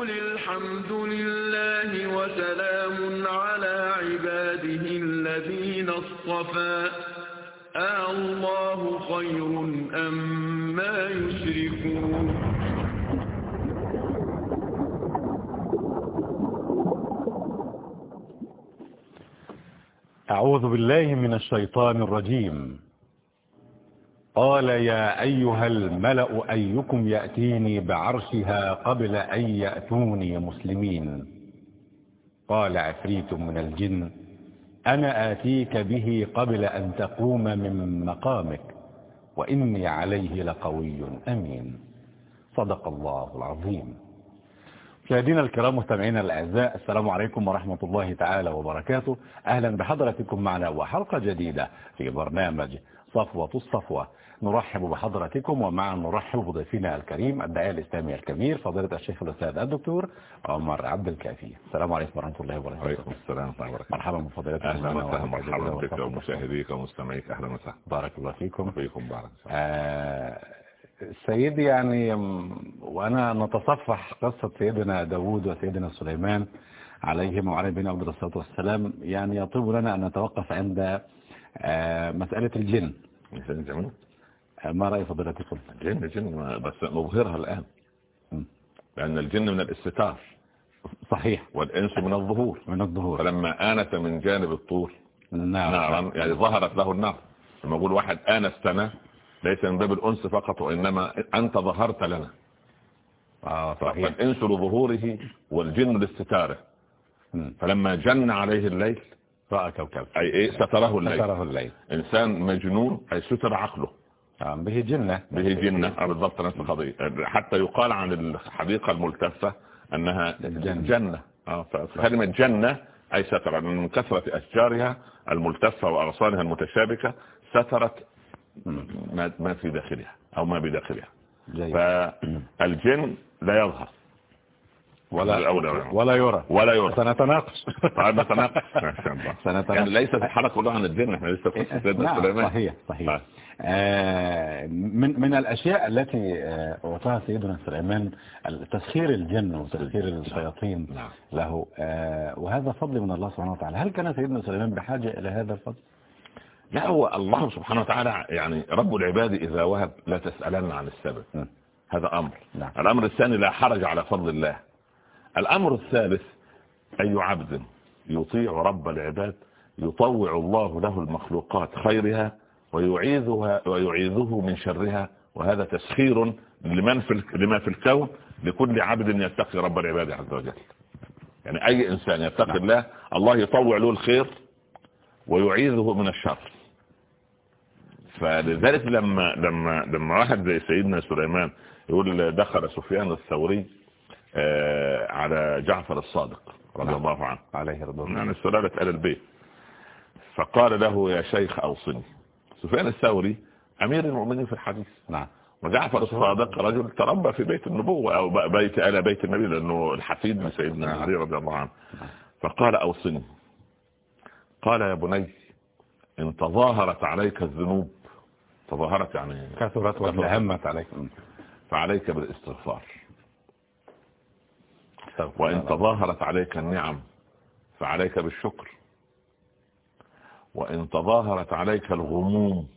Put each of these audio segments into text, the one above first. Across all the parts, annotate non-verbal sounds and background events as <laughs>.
قل الحمد لله وسلام على عباده الذين اصطفى. آه الله خير أم ما يشركون. أعوذ بالله من الشيطان الرجيم. قال يا أيها الملأ أيكم يأتيني بعرشها قبل أن يأتوني مسلمين؟ قال عفريت من الجن أنا آتيك به قبل أن تقوم من مقامك وإني عليه لقوي أمين. صدق الله العظيم. مشاهدينا الكرام مستمعينا الأعزاء السلام عليكم ورحمة الله تعالى وبركاته. أهلا بحضراتكم معنا وحلقة جديدة في برنامج صفوة الصفوة. نرحب بحضراتكم ومعا نرحب بضيفنا الكريم الداعية الإسلامي الكبير فضيلة الشيخ الأستاذ الدكتور عمر عبد الكافي. السلام عليكم ورحمة الله وبركاته. وعليكم السلام ورحمة الله وبركاته. مرحبا بفضيلتكم أهلا وسهلا. مرحبا بك ومشاهديك ومستمعيك. أهلا وسهلا. بارك الله فيكم. وفيكم بارك. آه سيدي يعني وأنا نتصفح قصة سيدنا داود وسيدنا سليمان عليهم وعلى بين عبد الصلاة والسلام. يعني يطيب لنا أن نتوقف عند مسألة الجن. الجن ما رأي فضيلتكم الجن جن بس نظهرها الآن. لأن الجن من الاستتار. صحيح. والإنس من الظهور. من الظهور. فلما آنس من جانب الطور نعم. نارا يعني ظهرت له النار. لما أقول واحد آنستنا ليس من باب الأنس فقط وإنما أنت ظهرت لنا. آه صحيح. فالإنس لظهوره والجن لاستتاره. فلما جن عليه الليل رأى كوكب. أي إيه؟ ستره الليل. ستره الليل. إنسان مجنون أي ستر عقله. آه به جنة. به جنة. آه بالضبط نفس القضية. حتى يقال عن الحديقة الملتفة أنها الجنة. جنة. آه فكلمة جنة أي ستر من كثرة أشجارها الملتفة وأغصانها المتشابكة سترت ما ما في داخلها أو ما بداخلها. فالجن لا يظهر. ولا ولا ولا يرى. ولا يرى. سنتناقش. طيب نتناقش. <laughs> ما شاء الله. سنتناقش. يعني ليست الحلقة كلها عن الجن إحنا لسه في سيدنا نعم سليمان. صحيح صحيح. آه. آه من من الأشياء التي آه، أعطاها سيدنا سليمان تسخير الجن وتسخير الشياطين نعم. له. آه وهذا فضل من الله سبحانه وتعالى. هل كان سيدنا سليمان بحاجة إلى هذا الفضل؟ لا هو الله سبحانه وتعالى يعني رب العباد إذا وهب لا تسألن عن السبب. هذا أمر. نعم. الأمر الثاني لا حرج على فضل الله. الأمر الثالث أي عبد يطيع رب العباد يطوع الله له المخلوقات خيرها ويعيذها ويعيذه من شرها وهذا تسخير لمن في لما في الكون لكل عبد يتقي رب العباد عز وجل. يعني أي إنسان يتقي الله الله يطوع له الخير ويعيذه من الشر. فلذلك لما لما لما واحد زي سيدنا سليمان يقول دخل سفيان الثوري على جعفر الصادق رضي نعم. الله عنه. عليه رضي الله. يعني سلالة آل البيت فقال له يا شيخ أوصني. سفيان الثوري أمير المؤمنين في الحديث. نعم. وجعفر الصادق رجل تربى في بيت النبوة أو بيت آل بيت النبي لأنه الحفيد من سيدنا علي رضي الله عنه. فقال أوصني. قال يا بني إن تظاهرت عليك الذنوب تظاهرت يعني كثرت وتهمت عليك. فعليك بالإستغفار. وإن. تظاهرت عليك النعم فعليك بالشكر. وإن تظاهرت عليك الغموم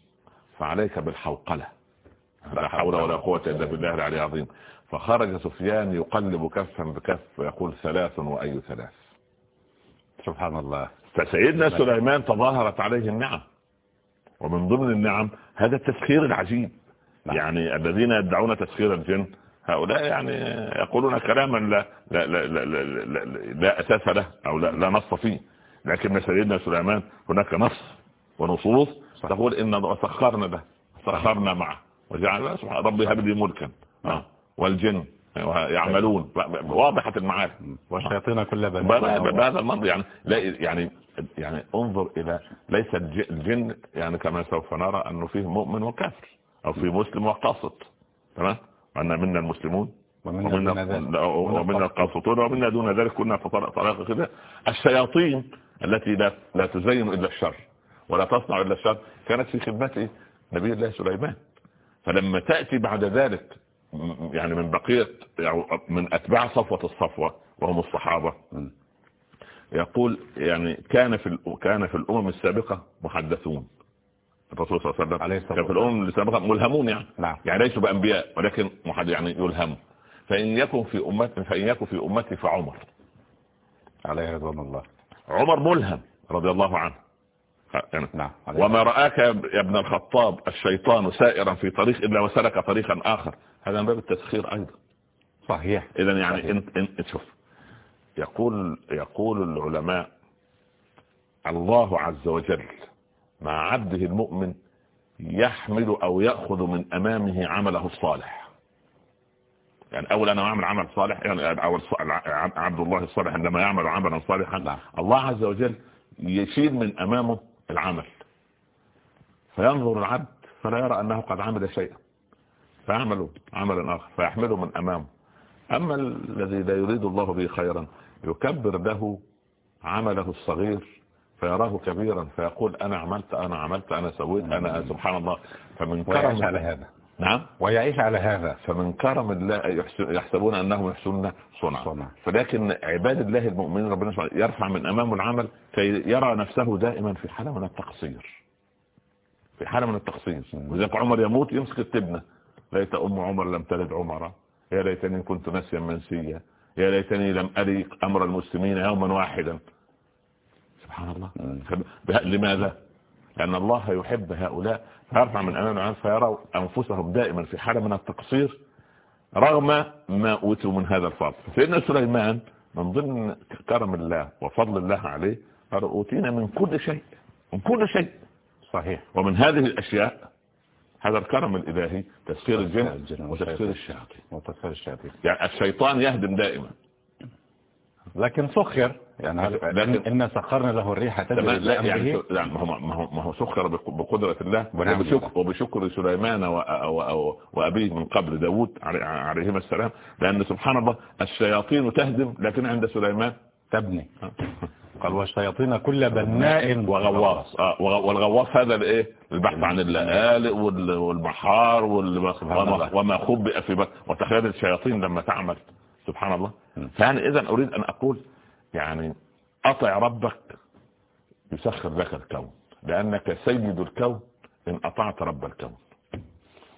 فعليك بالحوقلة. لا حول ولا قوة إلا بالله العلي العظيم. فخرج سفيان يقلب كفا بكف ويقول ثلاث وأي ثلاث. سبحان الله. فسيدنا سليمان تظاهرت عليه النعم. ومن ضمن النعم هذا التسخير العجيب. يعني الذين يدعون تسخير الجن هؤلاء يعني يقولون كلاما لا لا لا لا, لا, لا, لا أساس له أو لا, لا نص فيه. لكن سيدنا سليمان هناك نص ونصوص تقول إن سخرنا له سخرنا معه. وجعل سبحان ربي هب لي ملكا. آه. والجن يعملون. واضحة المعارف والشياطين كل بني. بهذا المنظر يعني لا يعني يعني انظر إلى ليس الج- الجن يعني كما سوف نرى أنه فيه مؤمن وكافر أو فيه مسلم وقاسط تمام؟ وان منا المسلمون ومنا ومنا القاسطون ومنا دون ذلك كنا في طريق طريق كده الشياطين التي لا لا تزين إلا الشر ولا تصنع إلا الشر. كانت في خدمته نبي الله سليمان. فلما تأتي بعد ذلك يعني من بقية يعني من أتباع صفوة الصفوة وهم الصحابة يقول يعني كان في كان في الأمم السابقة محدثون. الرسول صلى الله عليه وسلم. كان في الأمم السابقة ملهمون يعني. نعم. يعني ليسوا بأنبياء ولكن محد يعني يلهموا. فإن يكن في أمتي فإن يكن في أمتي فعمر. عليه رضوان الله. عمر ملهم رضي الله عنه. يعني نعم. وما رآك يا ابن الخطاب الشيطان سائرا في طريق إلا وسلك طريقا آخر. هذا من باب التسخير أيضا. صحيح. إذا يعني صحيح. انت, انت شوف. يقول يقول العلماء الله عز وجل مع عبده المؤمن يحمل أو يأخذ من أمامه عمله الصالح. يعني أول أنا أعمل عمل صالح يعني أول عبد الله الصالح عندما يعمل عملا صالحا نعم. الله عز وجل يشيل من أمامه العمل. فينظر العبد فلا يرى أنه قد عمل شيئا. فيعمل عملا آخر فيحمله من أمامه. أما الذي لا يريد الله به خيرا يكبر له عمله الصغير فيراه كبيرا فيقول أنا عملت أنا عملت أنا سويت أنا سبحان الله. فمن كرم على هذا. نعم. ويعيش على هذا. فمن كرم الله يحسبون أنهم يحسنون صنعا. فلكن عباد الله المؤمنين ربنا يرفع من أمامه العمل كي يرى نفسه دائما في حالة من التقصير. في حالة من التقصير. وذلك عمر يموت يمسك التبنة. ليت أم عمر لم تلد عمر يا ليتني كنت نسيا منسيا. يا ليتني لم أري أمر المسلمين يوما واحدا. سبحان الله. لماذا؟ لأن الله يحب هؤلاء. فيرفع من أمام العالم فيروا أنفسهم دائما في حالة من التقصير رغم ما أوتوا من هذا الفضل. سيدنا سليمان من ضمن كرم الله وفضل الله عليه قال أوتينا من كل شيء من كل شيء. صحيح. ومن هذه الأشياء هذا الكرم الإلهي تسخير الجن وتسخير الشياطين. وتسخير الشياطين. يعني الشيطان يهدم دائما. لكن سخر. يعني لكن إن سخرنا له الريح تجري لا يعني لا ما هو ما هو سخر بقدرة الله. وبشكر, وبشكر سليمان وأبيه من قبل داود عليهما السلام لأن سبحان الله الشياطين تهدم لكن عند سليمان. تبني. قال والشياطين كل بناء وغواص. آه والغواص هذا الإيه؟ البحث عن اللآلئ والبحار وما خبئ في وتخيل الشياطين لما تعمل سبحان الله. فأنا إذا أريد أن أقول يعني أطع ربك يسخر لك الكون لأنك سيد الكون إن أطعت رب الكون.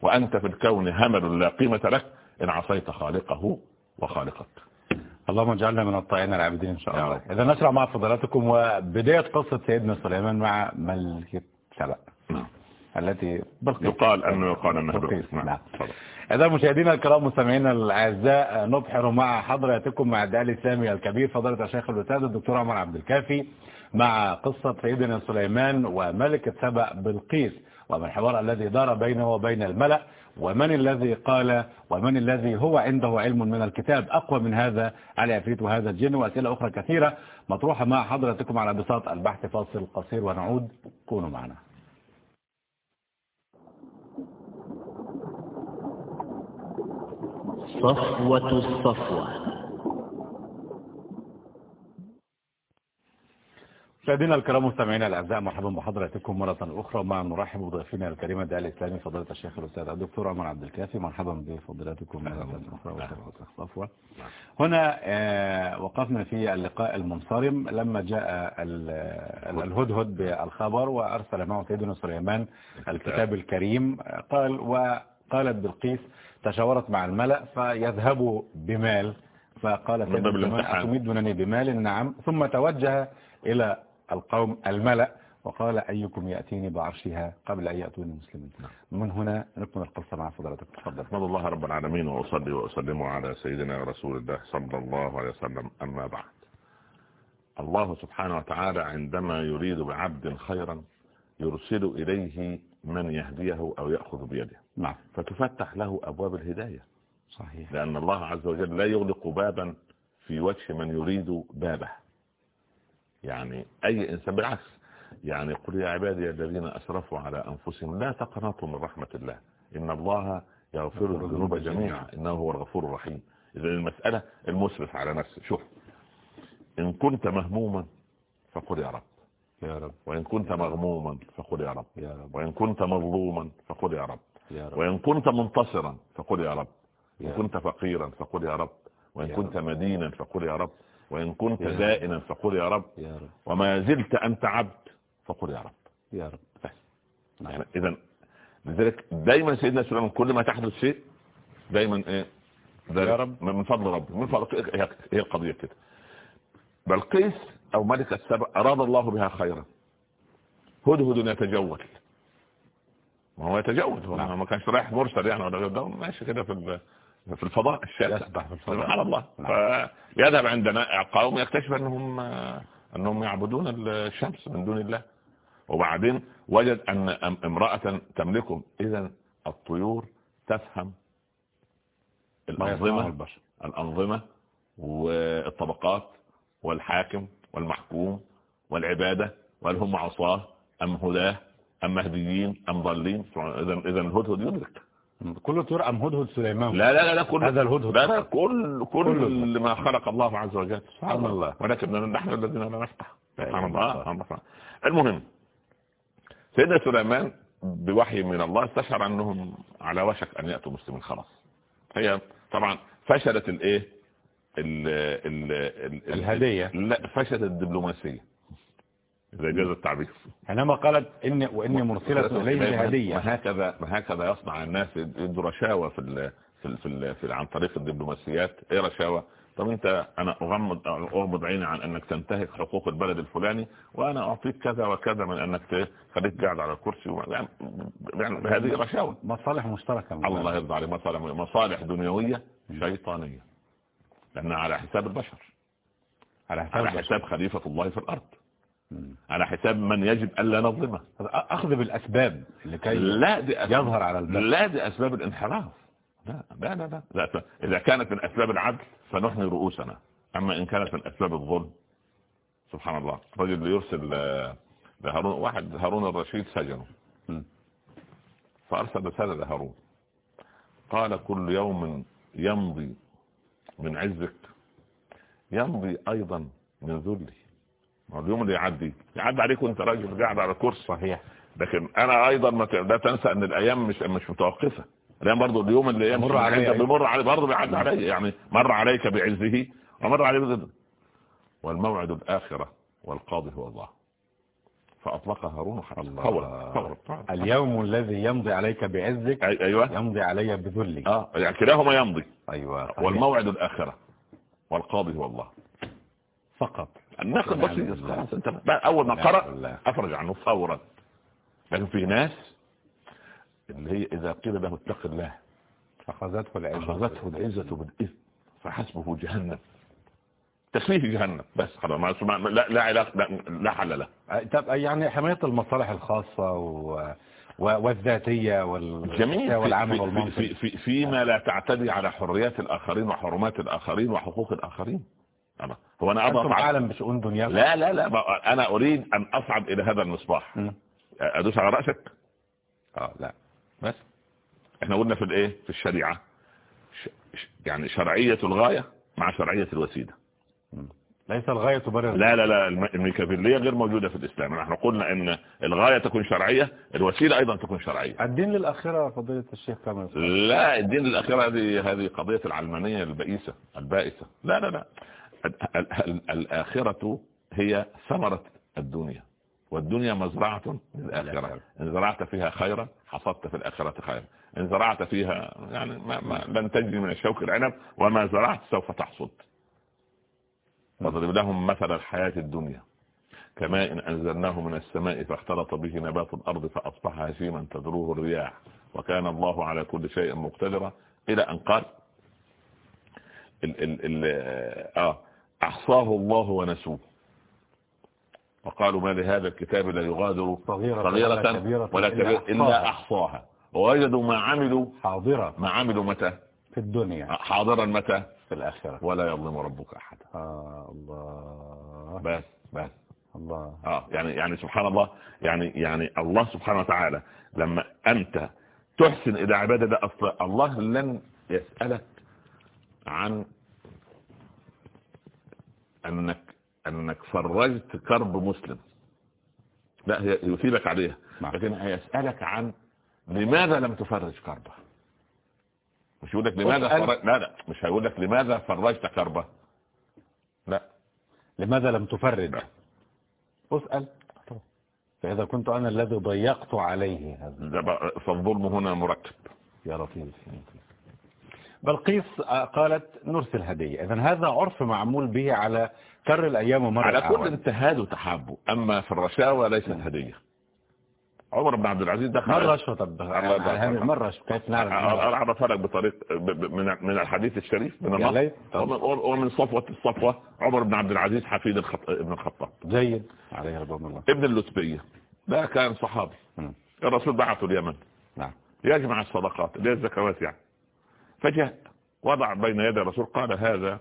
وأنت في الكون همل لا قيمة لك إن عصيت خالقه وخالقك. اللهم اجعلنا من الطائعين العابدين إن شاء الله. إذا نشرع مع فضلاتكم وبداية قصة سيدنا سليمان مع ملكة سبأ نعم. التي يقال أنه يقال أنها بلقيس نعم, إذا مشاهدينا الكرام مستمعينا الأعزاء نبحر مع حضراتكم مع الدعاء الإسلامي الكبير فضيلة الشيخ الأستاذ الدكتور عمر عبد الكافي مع قصة سيدنا سليمان وملكة سبأ بلقيس ومن الحوار الذي دار بينه وبين الملأ ومن الذي قال ومن الذي هو عنده علم من الكتاب. أقوى من هذا على عفريت وهذا الجن؟ وأسئلة أخرى كثيرة مطروحة مع حضراتكم على بساط البحث فاصل قصير ونعود كونوا معنا. صفوة الصفوة. مشاهدينا الكرام مستمعينا الأعزاء مرحبا بحضراتكم مرة أخرى. مع نرحب بضيفنا الكريمه الداعي الإسلامي فضيلة الشيخ الأستاذ الدكتور عمر عبد الكافي. مرحبا بفضيلتكم مره أخرى صفوة. هنا آه، وقفنا في اللقاء المنصرم. لما جاء الهدهد بالخبر وأرسل معه سيدنا سليمان الكتاب الكريم قال وقالت بلقيس تشاورت مع الملأ فيذهبوا بمال. فقال سيدنا أتمدنني بمال؟ نعم. ثم توجه إلى القوم الملأ وقال أيكم يأتيني بعرشها قبل أن يأتوني المسلمين نعم. من هنا نكمل القصة مع فضلتك تفضل. أحمد الله رب العالمين وأصلي وأسلم على سيدنا رسول الله صلى الله عليه وسلم. أما بعد الله سبحانه وتعالى عندما يريد بعبد خيرا يرسل إليه من يهديه أو يأخذ بيده. نعم. فتفتح له أبواب الهداية. صحيح. لأن الله عز وجل لا يغلق بابا في وجه من يريد بابه. يعني أي إنسان بالعكس. يعني قل يا عبادي الذين أسرفوا على أنفسهم لا تقنطوا من رحمة الله. إن الله يغفر الذنوب جميعا. إنه هو الغفور الرحيم. إذا المسألة المسرف على نفسه. شوف. إن كنت مهموما فقل يا رب. يا رب. وإن كنت مغموما فقل يا رب. يا رب. وإن كنت مظلوما فقل يا رب يا رب. وإن كنت منتصرا فقل يا رب. إن يا كنت فقيرا فقل يا رب. وإن كنت مدينا فقل يا رب. وإن كنت. دائنا فقل يا رب. وما زلت أنت عبد فقل يا رب. يا رب. بس. نعم. يعني إذا لذلك دايما سيدنا سليمان كل ما تحدث شيء دايما إيه؟ ده يا رب. من فضل ربي من فضل هي القضية كده. بلقيس أو ملكة سبأ أراد الله بها خيرا. هدهد يتجول. ما هو يتجول هو نعم. ما كانش رايح مرسل يعني ولا ده ماشي كده في في الفضاء الشاسع. سبحان الله. نعم. فيذهب عندنا قوم يكتشف أنهم أنهم يعبدون الشمس من دون الله. وبعدين وجد أن امرأة تملكهم. اذا الطيور تفهم الأنظمة البشر. الأنظمة والطبقات والحاكم والمحكوم والعبادة. وهل هم عصاة أم هداة؟ أم مهديين أم ضالين إذا إذا الهدهد يدرك. كله طيور أم هدهد سليمان. لا لا لا, كل هذا الهدهد. لا لا كل كل. ما خلق الله عز وجل. سبحان الله. ولكن نحن الذين لا نفتح سبحان الله. المهم سيدنا سليمان بوحي من الله استشعر أنهم على وشك أن يأتوا مسلمين. خلاص. هي طبعا فشلت الإيه؟ ال ال ال- الهدية. لا فشلت الدبلوماسية. اذا جاز التعبير. حينما قالت إني وإني مرسلة إليه هدية. هكذا ما هكذا يصنع الناس يدوا رشاوى في ال في ال في, ال في عن طريق الدبلوماسيات. إيه رشاوى طب انت أنا اغمض أغمض عيني عن أنك تنتهك حقوق البلد الفلاني وأنا أعطيك كذا وكذا من أنك ت- خليك قاعد على الكرسي و- يعني يعني هذه رشاوى مصالح مشتركة. من الله يرضى عليه مصالح مصالح دنيوية شيطانية. لأنها على حساب البشر. على حساب على. حساب خليفة الله في الأرض. مم. على حساب من يجب الا نظلمه. أخذ بالأسباب لكي لا دي يظهر على البشر لا دي أسباب الانحراف. لا لا لا, لا. لا. إذا كانت من أسباب العدل فنحني رؤوسنا. أما إن كانت من أسباب الظلم سبحان الله. رجل يرسل آه، لهارون واحد هارون الرشيد سجنه. فأرسل رسالة لهارون. قال كل يوم يمضي من عزك يمضي أيضا من ذلي اليوم اللي يعدي. يعدي عليك وانت راجل قاعد على كرسي. صحيح. لكن أنا أيضا ما لا تنسى إن الأيام مش مش متوقفة. الأيام برضه اليوم اللي تمر علي أيضا. بيمر علي برضه بيعدي علي يعني مر عليك بعزه ومر عليه بذله والموعد الآخرة والقاضي هو الله. فأطلق هارون الله. فورا فورا. اليوم الذي يمضي عليك بعزك أي- أيوه. يمضي علي بذلي آه يعني كلاهما يمضي. أيوة. والموعد الآخرة والقاضي هو الله. فقط. الناقد ونعم بسيط. خلاص انت أول ما قرأ. أفرج عنه فورا. لكن في ناس اللي هي إذا قيل له اتق الله أخذته العزة. أخذته العزة بالإثم فحسبه جهنم. تسليه جهنم بس خلاص لا لا علاقة لا, لا حل له. طب يعني حماية المصالح الخاصة و... و... والذاتية وال... جميل. والعمل في, في, والمنصب في, في فيما لا تعتدي على حريات الآخرين وحرمات الآخرين وحقوق الآخرين. أنا هو أضغط على عالم بشؤون دنياكم لا لا لا أنا أريد أن أصعد إلى هذا المصباح. مم. أدوس على رأسك؟ آه لا. بس. إحنا قلنا في الإيه؟ في. ش- يعني شرعية الغاية مع شرعية الوسيلة. ليس الغاية تبرر لا لا لا الم- الميكافيلية غير موجودة في الإسلام. نحن قلنا أن الغاية تكون شرعية الوسيلة أيضا تكون شرعية. الدين للآخرة فضيلة الشيخ كما لا الدين الأخيرة هذه هذه قضية العلمانية البئيسة البائسة. لا لا لا. الآخرة هي ثمرة الدنيا والدنيا مزرعة للآخرة. إن زرعت فيها خيرا حصدت في الآخرة خيرا. إن زرعت فيها يعني ما ما لن تجري من الشوك العنب وما زرعت سوف تحصد. واضرب لهم مثل الحياة الدنيا. كماء إن أنزلناه من السماء فاختلط به نبات الأرض فأصبح هشيما تذروه الرياح. وكان الله على كل شيء مقتدرا. إلى أن قال ال ال ال آه أحصاه الله ونسوه. وقالوا ما لهذا الكتاب لا يغادر صغيرة صغيرة ولا كبيرة؟ ولا كبيرة إلا أحصاها. ووجدوا ما عملوا حاضرة. ما عملوا متى؟ في الدنيا. حاضرا متى؟ في الآخرة. ولا يظلم ربك أحدا آه الله. بس بس. الله. آه يعني يعني سبحان الله يعني يعني الله سبحانه وتعالى لما أنت تحسن ده أصلا الله لن يسألك عن أنك أنك فرجت كرب مسلم. لا هي يثيبك عليها. نعم. لكن هيسألك عن لماذا لم تفرج كربه؟ مش يقول لك لماذا. فرج... لا لا. مش هيقول لك لماذا فرجت كربه. لا. لماذا لم تفرج؟ لا. اسأل فإذا كنت أنا الذي ضيقت عليه هذا. فالظلم هنا مركب. يا لطيف. بلقيس آه، قالت نرسل هدية. إذا هذا عرف معمول به على كر الأيام ومر على كل انتهاد وتحابه أما في الرشاوى ليست هديه عمر بن عبد العزيز دخل مرة رشوة طب الله يبارك هذه فيك. مرة رشوة كيف نعرف اعرف فرق بطريق من من الحديث الشريف من النص. ومن- صفوة الصفوة عمر بن عبد العزيز حفيد الخط... ابن الخطاب. جيد. عليه رضوان الله. ابن اللتبية. ده كان صحابي. الرسول بعثه اليمن. نعم. يجمع الصدقات. اللي هي الزكوات يعني؟ فجاء وضع بين يدي الرسول قال هذا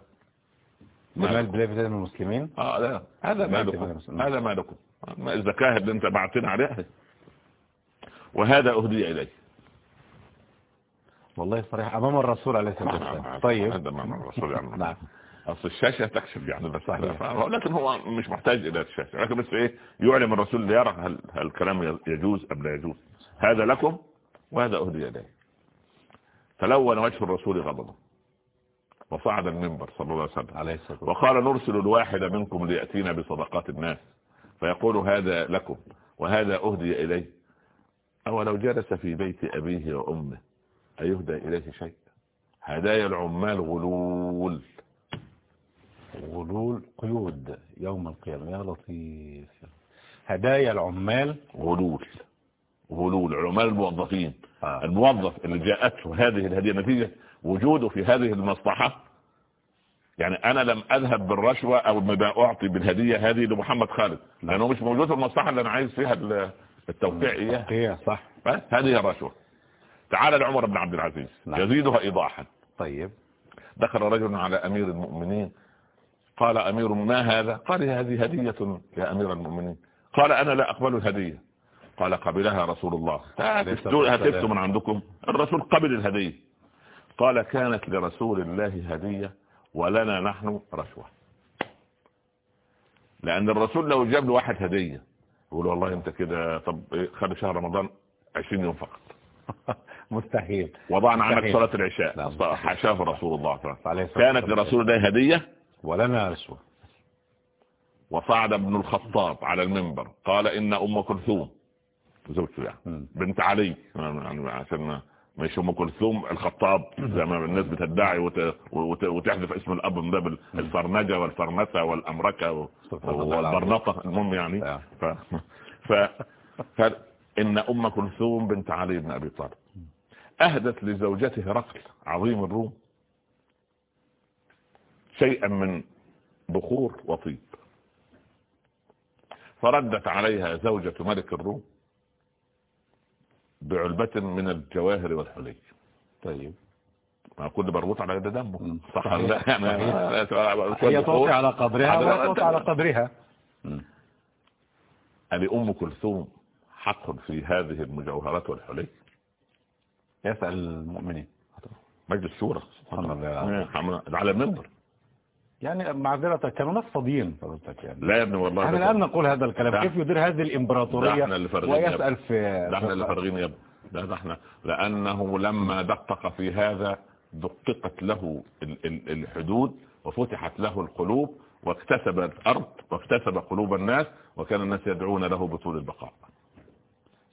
لمال بلاد من المسلمين؟ آه لا هذا مالكم هذا مالكم ما الزكاة اللي انت بعتنا عليها. وهذا أهدي اليه والله صريح أمام الرسول عليه الصلاة والسلام. <laughs> طيب. هذا معنى الرسول يعني. <laughs> نعم. أصل الشاشة تكشف يعني بس. لكن هو مش محتاج إلى الشاشة. لكن بس إيه يعلم الرسول ليرى هل الكلام يجوز أم لا يجوز. هذا لكم وهذا أهدي اليه تلون وجه الرسول غضبا وصعد المنبر صلى الله عليه وسلم. عليه وقال نرسل الواحد منكم ليأتينا بصدقات الناس. فيقول هذا لكم وهذا أهدي إليه. أو لو جلس في بيت أبيه وأمه أيهدى إليه شيء؟ هدايا العمال غلول. غلول قيود يوم القيامة. يا لطيف. هدايا العمال. غلول. غلول. عمال الموظفين. الموظف اللي جاءته هذه الهدية نتيجة وجوده في هذه المصلحة. يعني أنا لم أذهب بالرشوة أو ما أعطي بالهدية هذه لمحمد خالد لأنه مش موجود في المصلحة اللي أنا عايز فيها ال- التوقيع إياها هي صح. هذه الرشوة. تعال لعمر بن عبد العزيز نعم. يزيدها إيضاحا. طيب. دخل رجل على أمير المؤمنين قال أمير ما هذا؟ قال هذه هدية يا أمير المؤمنين. قال أنا لا أقبل الهدية. قال قبلها رسول الله. هتفتوا من عندكم. الرسول قبل الهدية. قال كانت لرسول الله هدية ولنا نحن رشوة. لأن الرسول لو جاب له واحد هدية يقول والله أنت كده طب إيه، خلي شهر رمضان 20 يوم فقط. <laughs> مستحيل. وضعنا عنك. صلاة لا، العشاء مستحيل. حاشاه رسول الله كانت. لرسول الله هدية؟ ولنا رشوة. وصعد ابن الخطاب على المنبر. قال إن أم كلثوم زوجته يعني. بنت علي. يعني عشان مش أم كلثوم الخطاب. زي ما الناس بتدعي وت... وت... وتحذف اسم الأب من باب الفرنجة والفرنسة والأمركة و... والبرنطة. المهم يعني نعم. ف... ف... ف... إن أم كلثوم بنت علي بن أبي طالب أهدت لزوجته هرقل عظيم الروم شيئا من بخور وطيب. فردت عليها زوجة ملك الروم بعلبة من الجواهر والحلي طيب. ما كل مربوط على يد دمه. صح لا؟ هي تعطي على قدرها تعطي على قدرها؟ لأم كلثوم حق في هذه المجوهرات والحلي يسأل المؤمنين. مجلس الشورى. على المنبر. يعني معذرة كانوا ناس فاضيين حضرتك يعني. لا يا ابني والله إحنا الآن نقول هذا الكلام. كيف يدير هذه الإمبراطورية؟ ويسأل في ده إحنا اللي فارغين يا ابني. ده إحنا لأنه لما دقق في هذا دققت له ال- ال- الحدود وفتحت له القلوب واكتسب الأرض واكتسب قلوب الناس وكان الناس يدعون له بطول البقاء.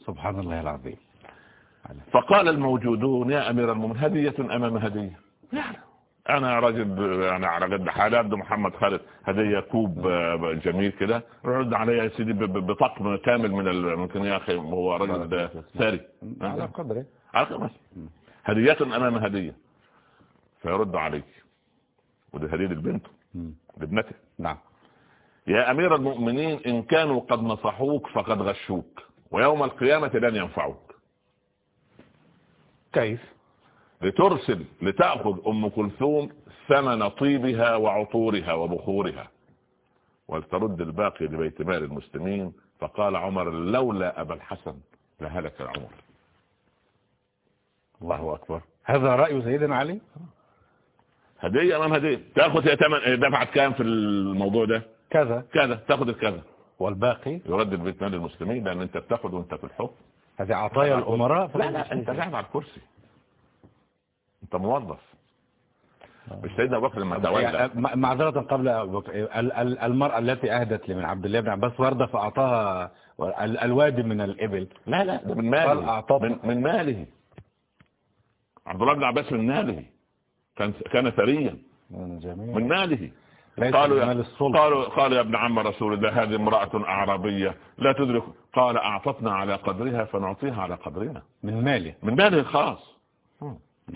سبحان الله العظيم. فقال الموجودون يا أمير المؤمنين هدية أمام هدية. يعني أنا راجل يعني على قد حالي عبد محمد خالد هدية كوب آه، جميل كده. رد علي يا سيدي بطقم كامل من ال- ممكن يا أخي هو راجل ده ثري على قدره عارف بس. هدية أمام هدية. فيرد عليك. ودي هدية لبنته. لابنته. نعم. يا أمير المؤمنين إن كانوا قد نصحوك فقد غشوك ويوم القيامة لن ينفعوك. كيف؟ لترسل لتأخذ أم كلثوم ثمن طيبها وعطورها وبخورها. ولترد الباقي لبيت مال المسلمين. فقال عمر لولا أبا الحسن لهلك العمر. الله أكبر. هذا رأي سيدنا علي؟ هدية أمام هدية. تأخذ يا ثمن دفعت كام في الموضوع ده؟ كذا. كذا تأخذ الكذا. والباقي؟ يرد البيت مال المسلمين لأن أنت بتأخذ وأنت في الحكم. هذه عطايا الأمراء لا لا أنت قاعد على الكرسي. انت موظف. مش سيدنا أبو بكر لما تولى. يعني م- معذرة قبل أبو بكر، ال- ال- المرأة التي أهدت لمن عبد الله بن عباس وردة فأعطاها ال- الوادي من الإبل. لا لا ده من قال ماله. من, من ماله. عبد الله بن عباس من ماله. كان كان ثريا جميل. من ماله. قالوا يا. قالوا قالوا يا ابن عم رسول الله هذه امرأة أعرابية لا تدرك. قال أعطتنا على قدرها فنعطيها على قدرنا. من ماله. من ماله الخاص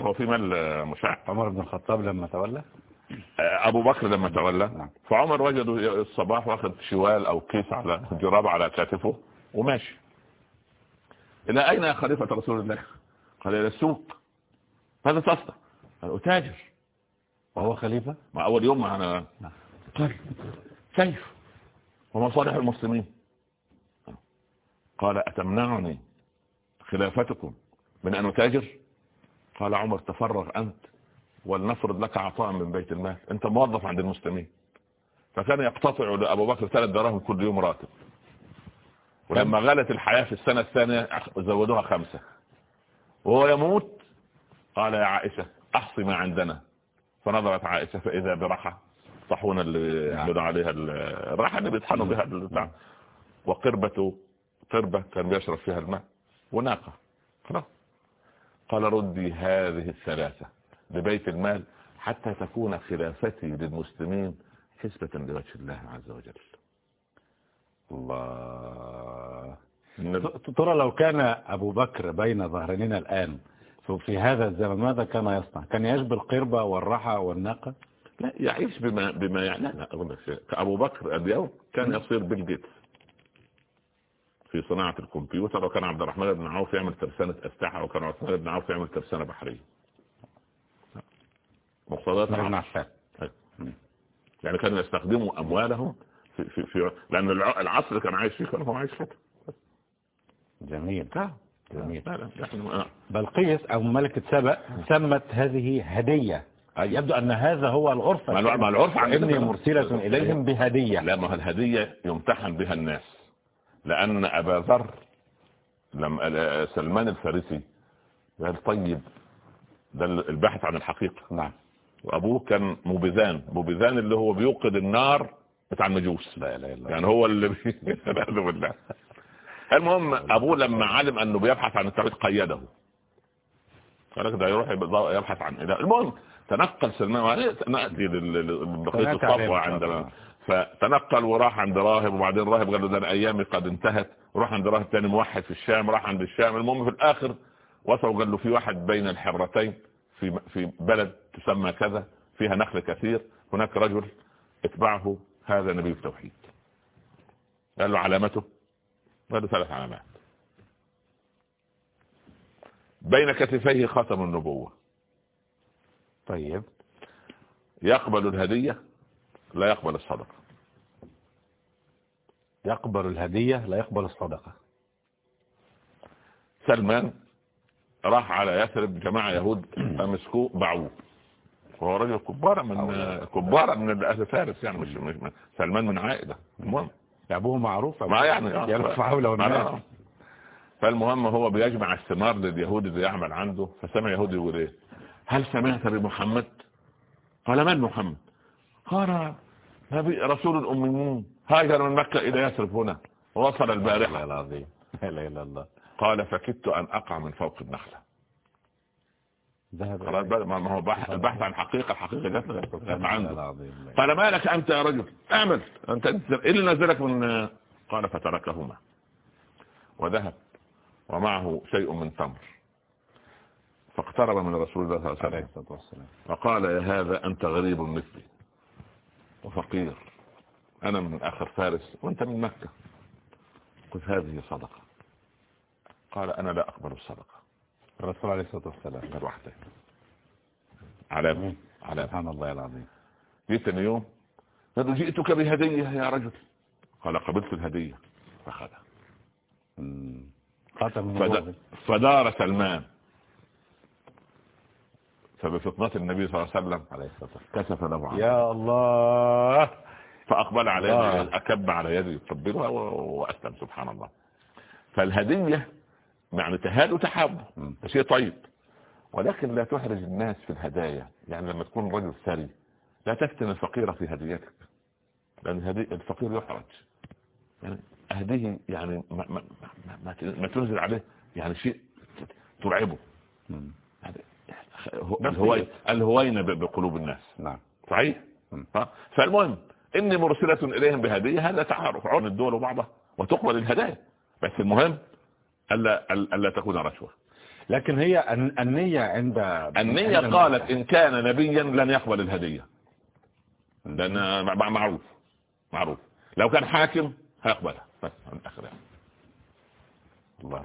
هو في مال آه، مشاع عمر بن الخطاب لما تولى؟ آه، أبو بكر لما تولى. نعم. فعمر وجده الصباح واخد شوال أو كيس على جراب على كتفه وماشي. إلى أين يا خليفة رسول الله؟ قال إلى السوق. ماذا تصنع؟ قال أتاجر. وهو خليفة؟ ما أول يوم أنا. قال كيف؟ ومصالح المسلمين؟ قال أتمنعني خلافتكم من أن أتاجر؟ قال عمر تفرغ أنت ولنفرض لك عطاء من بيت المال. أنت موظف عند المسلمين. فكان يقتطع لأبو بكر ثلاث دراهم كل يوم راتب. ولما غلت الحياة في السنة الثانية زودوها خمسة. وهو يموت؟ قال يا عائشة أحصي ما عندنا. فنظرت عائشة فإذا برحى طحونة اللي يعملوا عليها ال- الرحى اللي بيطحنوا بها البتاع. وقربة قربة كان بيشرب فيها الماء وناقة. خلاص. قال ردي هذه الثلاثة لبيت المال حتى تكون خلافتي للمسلمين حسبة لوجه الله عز وجل. الله. ترى لو كان أبو بكر بين ظهرانينا الآن في هذا الزمن ماذا كان يصنع؟ كان يشبه القربة والرحى والناقة؟ لا يعيش بما بما يعني لا لا أقول لك شيء. أبو بكر اليوم كان يصير بيل جيتس في صناعة الكمبيوتر وكان عبد الرحمن بن عوف يعمل ترسانة أسلحة وكان عثمان بن عوف يعمل ترسانة بحرية. مقتضيات العصر. عفان يعني كانوا يستخدموا أموالهم في, في, في لأن الع- العصر اللي كان عايش فيه كان هو عايش فيه. جميل. جميل. لا آه. بلقيس أو ملكة سبأ سمت هذه هدية. يبدو أن هذا هو العرف. ما الع- ما العرف عندنا. مرسلة إليهم بهدية. لا ما الهدية يمتحن بها الناس. لأن أبا ذر لما سلمان الفارسي قال طيب ده البحث عن الحقيقة. نعم. وأبوه كان مبذان مبذان اللي هو بيوقد النار بتاع المجوس لا لا لا يعني هو اللي بي- <laughs> بالله. المهم أبوه لما علم أنه بيبحث عن التوحيد قيده. قال ده يروح يبحث عن إله. المهم تنقل سلمان نأتي لبقية الصفوة عندما الله. فتنقل وراح عند راهب وبعدين راهب قال له ده أيامي قد انتهت. وراح عند راهب تاني موحد في الشام راح عند الشام. المهم في الآخر وصل وقال له في واحد بين الحرتين في في بلد تسمى كذا فيها نخل كثير. هناك رجل اتبعه هذا نبي التوحيد. قال له علامته؟ قال له ثلاث علامات. بين كتفيه خاتم النبوة. طيب. يقبل الهدية. لا يقبل الصدقة. يقبل الهدية لا يقبل الصدقة. سلمان راح على يثرب جماعة يهود مسكوه باعوه. وهو رجل كبارة من كبارة من أهل فارس يعني مش, مش سلمان من عائدة المهم. أبوه معروف ما يعني آه. يرفع حوله ما الناس. فالمهم هو بيجمع الثمار لليهود اللي يعمل عنده فسمع يهودي يقول إيه؟ هل سمعت بمحمد؟ قال من محمد؟ قال رسول الأميين هاجر من مكة إلى يثرب هنا. ووصل البارحة العظيم. لا إلا الله. قال فكدت أن أقع من فوق النخلة. ذهب خلاص ما هو بحث البحث عن حقيقة الحقيقة عنده. قال ما لك أنت يا رجل؟ اعمل. أنت أنت- إيه اللي نزلك من قال فتركهما. وذهب. ومعه شيء من تمر. فاقترب من رسول الله صلى الله عليه وسلم. وقال يا هذا أنت غريب مثلي. وفقير. أنا من آخر فارس وأنت من مكة. قل هذه صدقة. قال أنا لا أقبل الصدقة. الرسول عليه الصلاة والسلام قال واحدة علامة علامة سبحان الله العظيم. جيت ثاني يوم؟ قال جئتك بهدية يا رجل. قال قبلت الهدية. فأخذها. فدار سلمان فبفطنة النبي صلى الله عليه وسلم عليه كشف له عنه. يا الله. فأقبل على. يدي أكب على يدي يقبلها وأسلم سبحان الله. فالهدية يعني تهاد وتحاب. ده شيء طيب. ولكن لا تحرج الناس في الهدايا. يعني لما تكون رجل ثري لا تفتن الفقير في هديتك. لأن هدي الفقير يحرج. يعني أهديه يعني ما, ما, ما, ما تنزل عليه يعني شيء ترعبه. الهوين بقلوب الناس. نعم. صحيح؟ فالمهم إني مرسلة إليهم بهدية. هذا تعارف عون الدول وبعضها؟ وتقبل الهدايا. بس المهم الا ألا تكون رشوة. لكن هي النية عند النية قالت إن كان نبيا لن يقبل الهدية. لأن معروف. معروف. لو كان حاكم هيقبلها. بس الآخر يعني.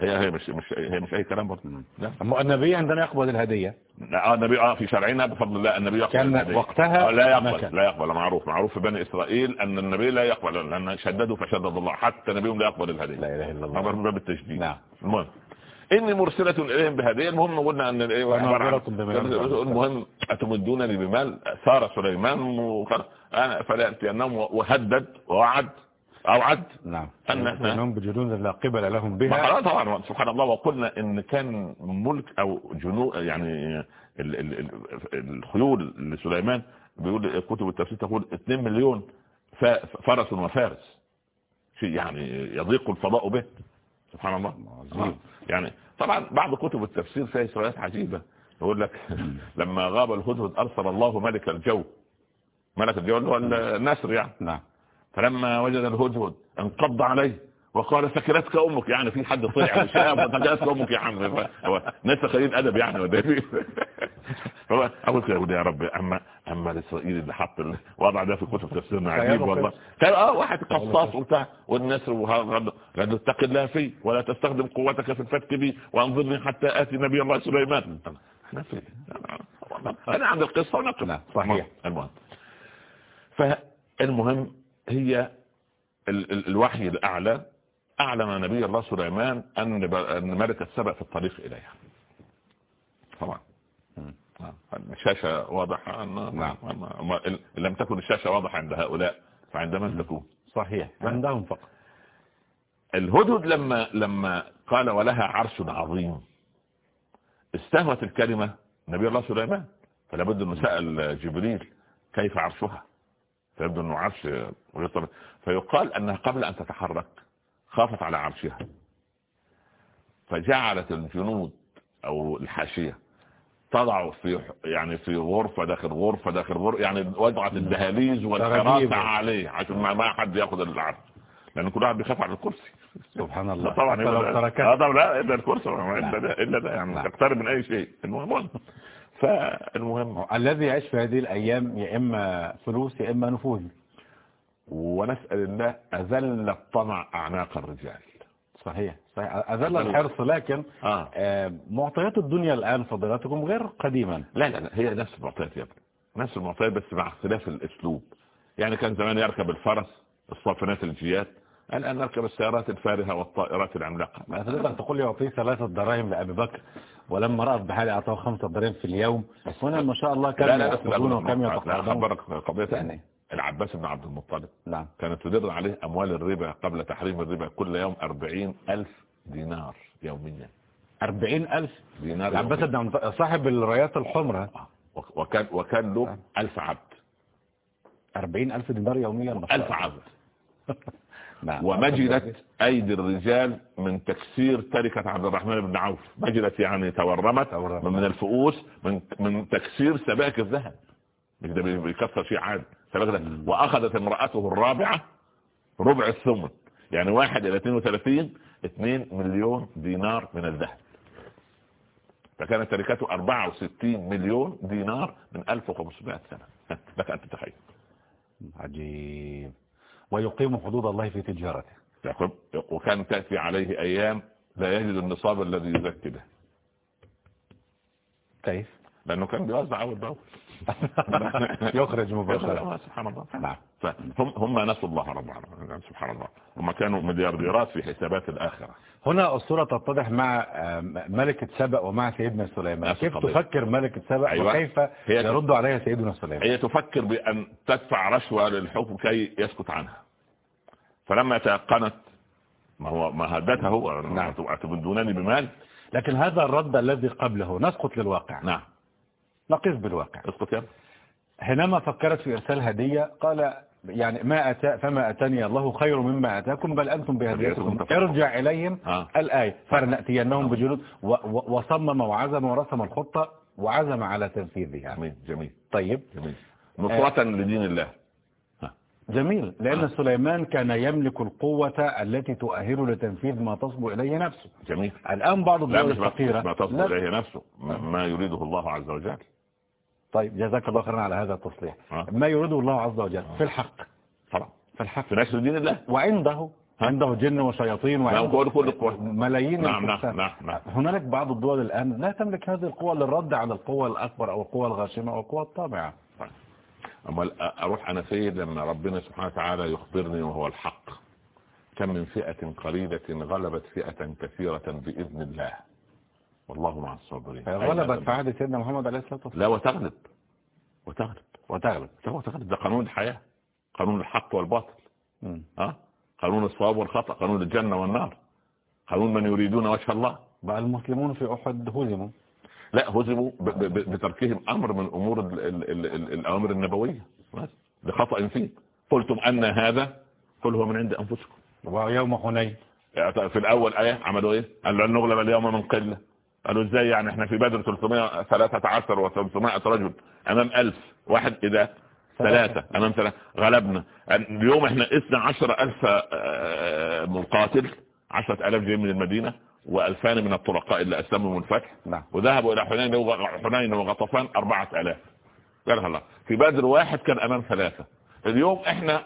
هي هي مش مش هي مش أي كلام برضه. لا. النبي عندنا يقبل الهدية. آه النبي آه في شرعنا بفضل الله النبي يقبل كان الهدية. وقتها آه لا يقبل لا يقبل معروف معروف في بني إسرائيل أن النبي لا يقبل لأن شددوا فشدد الله حتى نبيهم لا يقبل الهدية. لا إله إلا الله. من باب التشديد. نعم. المهم إني مرسلة إليهم بهدية. المهم قلنا أن الايه المهم اتمدونني بمال ثار سليمان أنا فلا ياتينهم وهدد ووعد. اوعد نعم. أن إحنا انهم بجنود لا قبل لهم بها. طبعا سبحان الله وقلنا إن كان ملك أو جنود يعني ال ال ال الخيول لسليمان بيقول كتب التفسير تقول 2 مليون فرس وفارس. شيء يعني يضيق الفضاء به. سبحان الله. آه. يعني طبعا بعض كتب التفسير فيها روايات عجيبة. يقول لك <laughs> لما غاب الهدهد أرسل الله ملك الجو. ملك الجو اللي هو النسر يعني. نعم. فلما وجد الهدهد انقض عليه وقال سكرتك أمك يعني في حد طلع شاب سكرتك أمك يا عم. هو ناس قليل أدب يعني وده <laughs> هو أقول كده يا رب اما أما الاسرائيلي اللي حط الوضع ده في كتب تفسيرنا عجيب والله. كان آه واحد قصاص وبتاع والنسر وهذا قال اتق الله في ولا تستخدم قوتك في الفتك بي وأنظرني حتى آتي نبي الله سليمان. أنا عند القصة ونقل صحيح. المهم فالمهم هي ال ال الوحي الأعلى أعلم نبي الله سليمان أن ملك السبأ في الطريق إليها. طبعا. الشاشة واضحة نعم. لم تكن الشاشة واضحة عند هؤلاء فعند من تكون صحيح. عندهم فقط. الهدهد لما لما قال ولها عرش عظيم استهوت الكلمة نبي الله سليمان. فلا بد انه سأل جبريل كيف عرشها؟ فيبدو أنه عرش غير فيقال انها قبل أن تتحرك خافت على عرشها. فجعلت الجنود أو الحاشية تضع في يعني في غرفة داخل غرفة داخل غرفة يعني وضعت الدهاليز والحراسة عليه عشان ما حد يأخذ العرش. لأن كل واحد بيخاف على الكرسي. سبحان <laughs> الله. طبعا لو تركها. طبعا لا إلا الكرسي. إلا ده إلا ده يعني تقترب من أي شيء. المهم فالمهم الذي يعيش في هذه الأيام يا إما فلوس يا إما نفوذ. ونسأل الله أذل الطمع أعناق الرجال. صحيح, صحيح. أذل الحرص لكن آه. آه معطيات الدنيا الآن فضيلتكم غير قديما. لا لا, لا هي نفس المعطيات يا ابني. نفس المعطيات بس مع اختلاف الأسلوب. يعني كان زمان يركب الفرس الصافنات الجيات الآن نركب السيارات الفارهة والطائرات العملاقة. ما تقدر تقول لي أعطيه ثلاثة دراهم لأبي بكر ولما رأت بحالي أعطاه خمسة دراهم في اليوم. هنا ما شاء الله كان يأخذون وكم يتقاضون قضية يعني العباس بن عبد المطلب. نعم. كانت تدر عليه أموال الربا قبل تحريم الربا كل يوم أربعين ألف دينار يوميا. أربعين ألف؟ دينار العباس بن صاحب الرايات الحمراء وكان وكان له ألف عبد. أربعين ألف دينار يوميا ألف عبد. <laughs> نعم. ومجلت أيدي الرجال من تكسير تركة عبد الرحمن بن عوف. مجلت يعني تورمت من الفؤوس من من تكسير سبائك الذهب. مش ده بيكسر شيء عادي وأخذت امرأته الرابعة ربع الثمن. يعني واحد إلى 32 2 مليون دينار من الذهب. فكانت تركته 64 مليون دينار من 1500 سنة. <laughs> لك أن تتخيل. عجيب. ويقيم حدود الله في تجارته. وكان تأتي عليه أيام لا يجد النصاب الذي يزكي به. كيف؟ لأنه كان بيوزع أول بأول <laughs> يخرج مباشرة. سبحان الله. نعم. فهم هم نسوا الله رب العالمين. سبحان الله. هم كانوا مليارديرات في حسابات الآخرة. هنا الصورة تتضح مع ملكة سبأ ومع سيدنا سليمان. كيف تفكر ملكة سبأ أيوة. وكيف يرد عليها سيدنا سليمان؟ هي تفكر بأن تدفع رشوة للحكم كي يسكت عنها. فلما تيقنت ما هو ما هدتها هو نعم. أتبدونني بمال. لكن هذا الرد الذي قبله نسقط للواقع. نعم. نقف بالواقع. اسقط يا حينما فكرت في إرسال هدية قال يعني ما أتى فما أتاني الله خير مما أتاكم بل أنتم بهديتكم. ارجع إليهم آه. الآية. فلنأتينهم بجنود و- و- وصمم وعزم ورسم الخطة وعزم على تنفيذها. جميل جميل. طيب. جميل. نصرة لدين الله. جميل. لأن آه. سليمان كان يملك القوة التي تؤهله لتنفيذ ما تصبو إليه نفسه. جميل. الآن بعض لا الدول الفقيرة مش ما لا. إليه نفسه. ما ما يريده الله عز وجل. طيب جزاك الله خيرا على هذا التصليح. آه. ما يريده الله عز وجل؟ في الحق. طبعا. في الحق. في نشر دين الله. وعنده عنده جن وشياطين نعم، وعنده. ملايين نعم، نعم،. نعم، نعم. هنالك بعض الدول الآن لا تملك هذه القوة للرد على القوة الأكبر أو القوة الغاشمة أو القوة الطامعة. أما أروح أنا فين لما ربنا سبحانه وتعالى يخبرني وهو الحق. كم من فئة قليلة غلبت فئة كثيرة بإذن الله. والله مع الصابرين. غلبت في عهد سيدنا محمد عليه الصلاة والسلام. لا وتغلب. وتغلب. وتغلب. وتغلب. ده قانون الحياة. قانون الحق والباطل. ها؟ قانون الصواب والخطأ. قانون الجنة والنار. قانون من يريدون وجه الله. بقى المسلمون في أحد هزموا. لا هزموا بتركهم أمر من أمور ال ال ال ال الأوامر النبوية. بس. لخطا فيه قلتم أن هذا قل هو من عند أنفسكم. ويوم حنين. في الأول آية عملوا إيه؟ قالوا لن نغلب اليوم من قلة. قالوا إزاي يعني إحنا في بدر 313 و300 رجل أمام 1000 واحد اذا ثلاثة. أمام ثلاثة. غلبنا. اليوم إحنا 12000 آه، مقاتل 10000 جايين من المدينة وألفان من الطرقاء اللي أسلموا من الفتح. نعم. وذهبوا إلى حنين حنين وغطفان أربعة آلاف. قال الله. في بدر واحد كان أمام ثلاثة. اليوم إحنا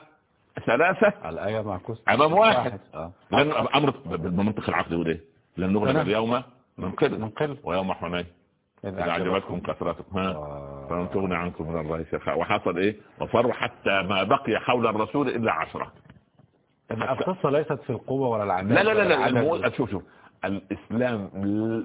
ثلاثة الآية معكوس أمام واحد. آه. لأن أمر بالمنطق العقلي وليه لأن نغلب. اليوم من قلة من قل ويوم حنين إذا عجبتكم. كثرتكم. آه. فلم تغني عنكم من الله شيئا وحصل إيه؟ وفروا حتى ما بقي حول الرسول إلا عشرة. القصة ليست في القوة ولا العناد لا لا لا, لا شوف شوف. الإسلام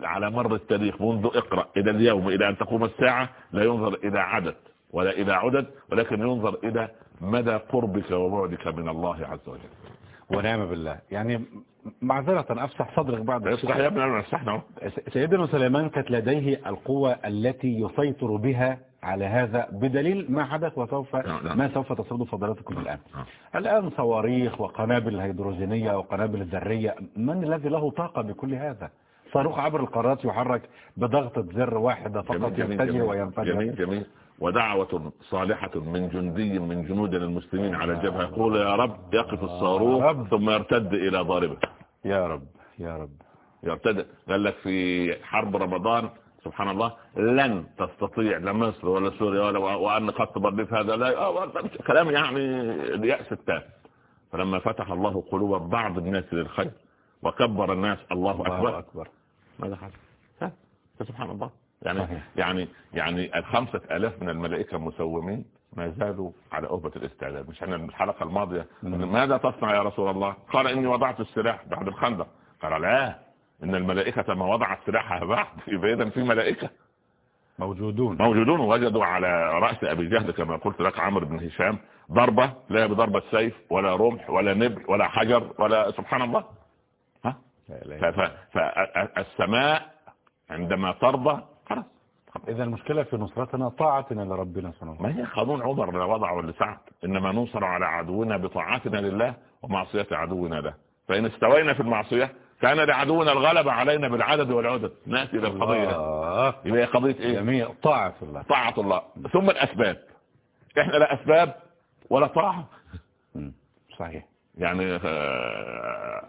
على مر التاريخ منذ اقرأ إلى اليوم إلى أن تقوم الساعة لا ينظر إلى عدد ولا إلى عدد ولكن ينظر إلى مدى قربك وبعدك من الله عز وجل. ونعم بالله. يعني معذرة أفسح صدرك بعد اصلح يا صحنا أهو. سيدنا سليمان كانت لديه القوة التي يسيطر بها على هذا بدليل ما حدث وسوف. ما سوف تصرده فضلاتكم الآن. الآن صواريخ وقنابل هيدروجينية وقنابل ذرية من الذي له طاقة بكل هذا؟ صاروخ عبر القارات يحرك بضغطة زر واحدة فقط ينفجر وينفجر. جميل جميل. ودعوة صالحة من جندي من جنودنا المسلمين على الجبهة يقول يا رب يقف الصاروخ. ثم يرتد إلى ضاربه. يا رب يا رب. يرتد. قال لك في حرب رمضان سبحان الله لن تستطيع لا مصر ولا سوريا ولا وأن خط برديف هذا لا آه، كلام يعني اليأس التام. فلما فتح الله قلوب بعض الناس للخير وكبر الناس الله الله أكبر. أكبر. ماذا حدث؟ سبحان الله. يعني صحيح. يعني يعني الخمسة آلاف من الملائكة المسومين ما زالوا على أهبة الاستعداد. مش إحنا الحلقة الماضية. ماذا تصنع يا رسول الله؟ قال إني وضعت السلاح بعد الخندق. قال لا إن الملائكة ما وضعت سلاحها <laughs> بعد يبقى إذا في ملائكة. موجودون. موجودون وجدوا على رأس أبي جهل كما قلت لك عمرو بن هشام ضربة لا بضربة سيف ولا رمح ولا نبل ولا حجر ولا سبحان الله. ها؟ فالسماء عندما ترضى إذا المشكلة في نصرتنا طاعتنا لربنا سبحانه وتعالى. ما هي قانون عمر لا وضع ولا سعد إنما ننصر على عدونا بطاعتنا لله ومعصية عدونا له. فإن استوينا في المعصية كان لعدونا الغلبة علينا بالعدد والعدد. نأتي إلى القضية. يبقى هي قضية إيه؟ جميع طاعة الله. طاعة الله. ثم الأسباب. إحنا لا أسباب ولا طاعة. صحيح. يعني آه،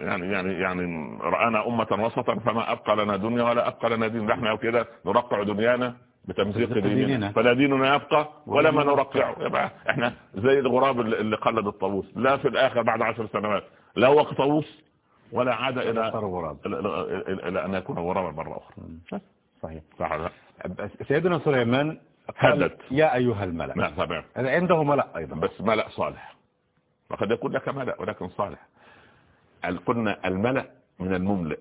يعني يعني يعني رآنا أمة وسطا فما أبقى لنا دنيا ولا أبقى لنا دين. إحنا كده نرقع دنيانا بتمزيق ديننا. فلا ديننا يبقى ولا ما نرقعه. يبقى إحنا زي الغراب اللي قلد الطاووس. لا في الآخر بعد عشر سنوات. لا هو طاووس ولا عاد إلى إلى- إلى أن يكون غرابا مرة أخرى. صحيح. صح؟ سيدنا سليمان هدد. يا أيها الملأ. نعم عنده ملأ أيضا. بس ملأ صالح. وقد يكون لك ملأ ولكن صالح. ال- قلنا الملأ من المملئ؟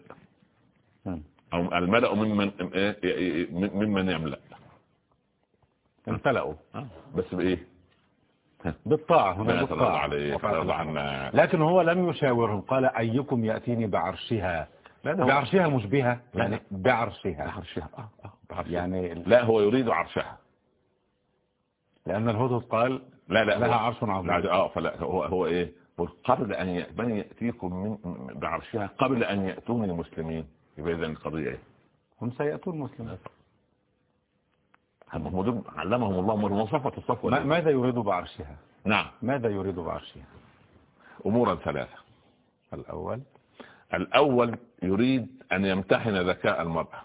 مم. أو الملأ ممن إيه- ممن يملأ؟ امتلأوا. آه، بس بإيه؟ بالطاعة هنا بالطاعة. عنا لكن هو لم يشاورهم. قال أيكم يأتيني بعرشها؟ بعرشها مشبهة؟ لا، يعني. بعرشها. بعرشها. آه آه بعرشها. يعني لا هو يريد عرشها. لأن الهدهد قال لا لا لها عرش عظيم. آه فلا هو هو إيه؟ قبل أن من يأتيكم من بعرشها قبل أن ياتوني مسلمين يبقى اذا القضية إيه؟ هم سيأتون مسلمين هم علمهم الله مواصفه الصفوة ما- دي. ماذا يريد بعرشها؟ نعم. ماذا يريد بعرشها؟ أمورا ثلاثة. الأول. الأول يريد أن يمتحن ذكاء المرأة.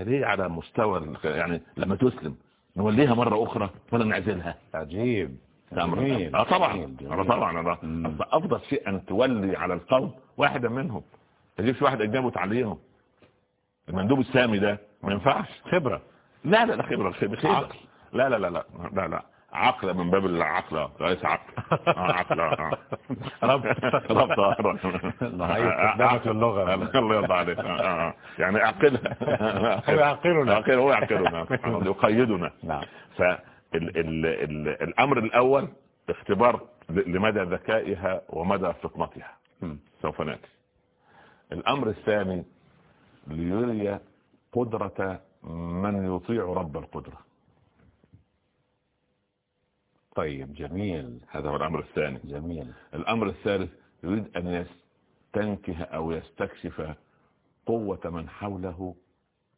هذه على مستوى يعني لما تسلم نوليها مرة أخرى ولا نعزلها عجيب جميل آه طبعا. آه طبعا. أفضل شيء أن تولي على القوم واحدا منهم تجيبش واحد اجنبي وتعليهم المندوب السامي ده ما ينفعش خبرة لا لا لا خبره خبرة خبرة. عقل. لا لا لا لا لا لا عقل من باب العقل ليس عقل آه، عقل آه،. <laughs> ربط. ربط آه، ربط. <laughs> الله يرضى عليك آه،. يعني عقلها هو يعقلنا. عقل- هو يعقلنا <laughs> يقيدنا نعم فالامر الأول اختبار لمدى ذكائها ومدى فطنتها. سوف نأتي الأمر الثاني ليري قدرة من يطيع رب القدرة طيب جميل. هذا هو الأمر الثاني. جميل. الأمر الثالث يريد أن يستنكه أو يستكشف قوة من حوله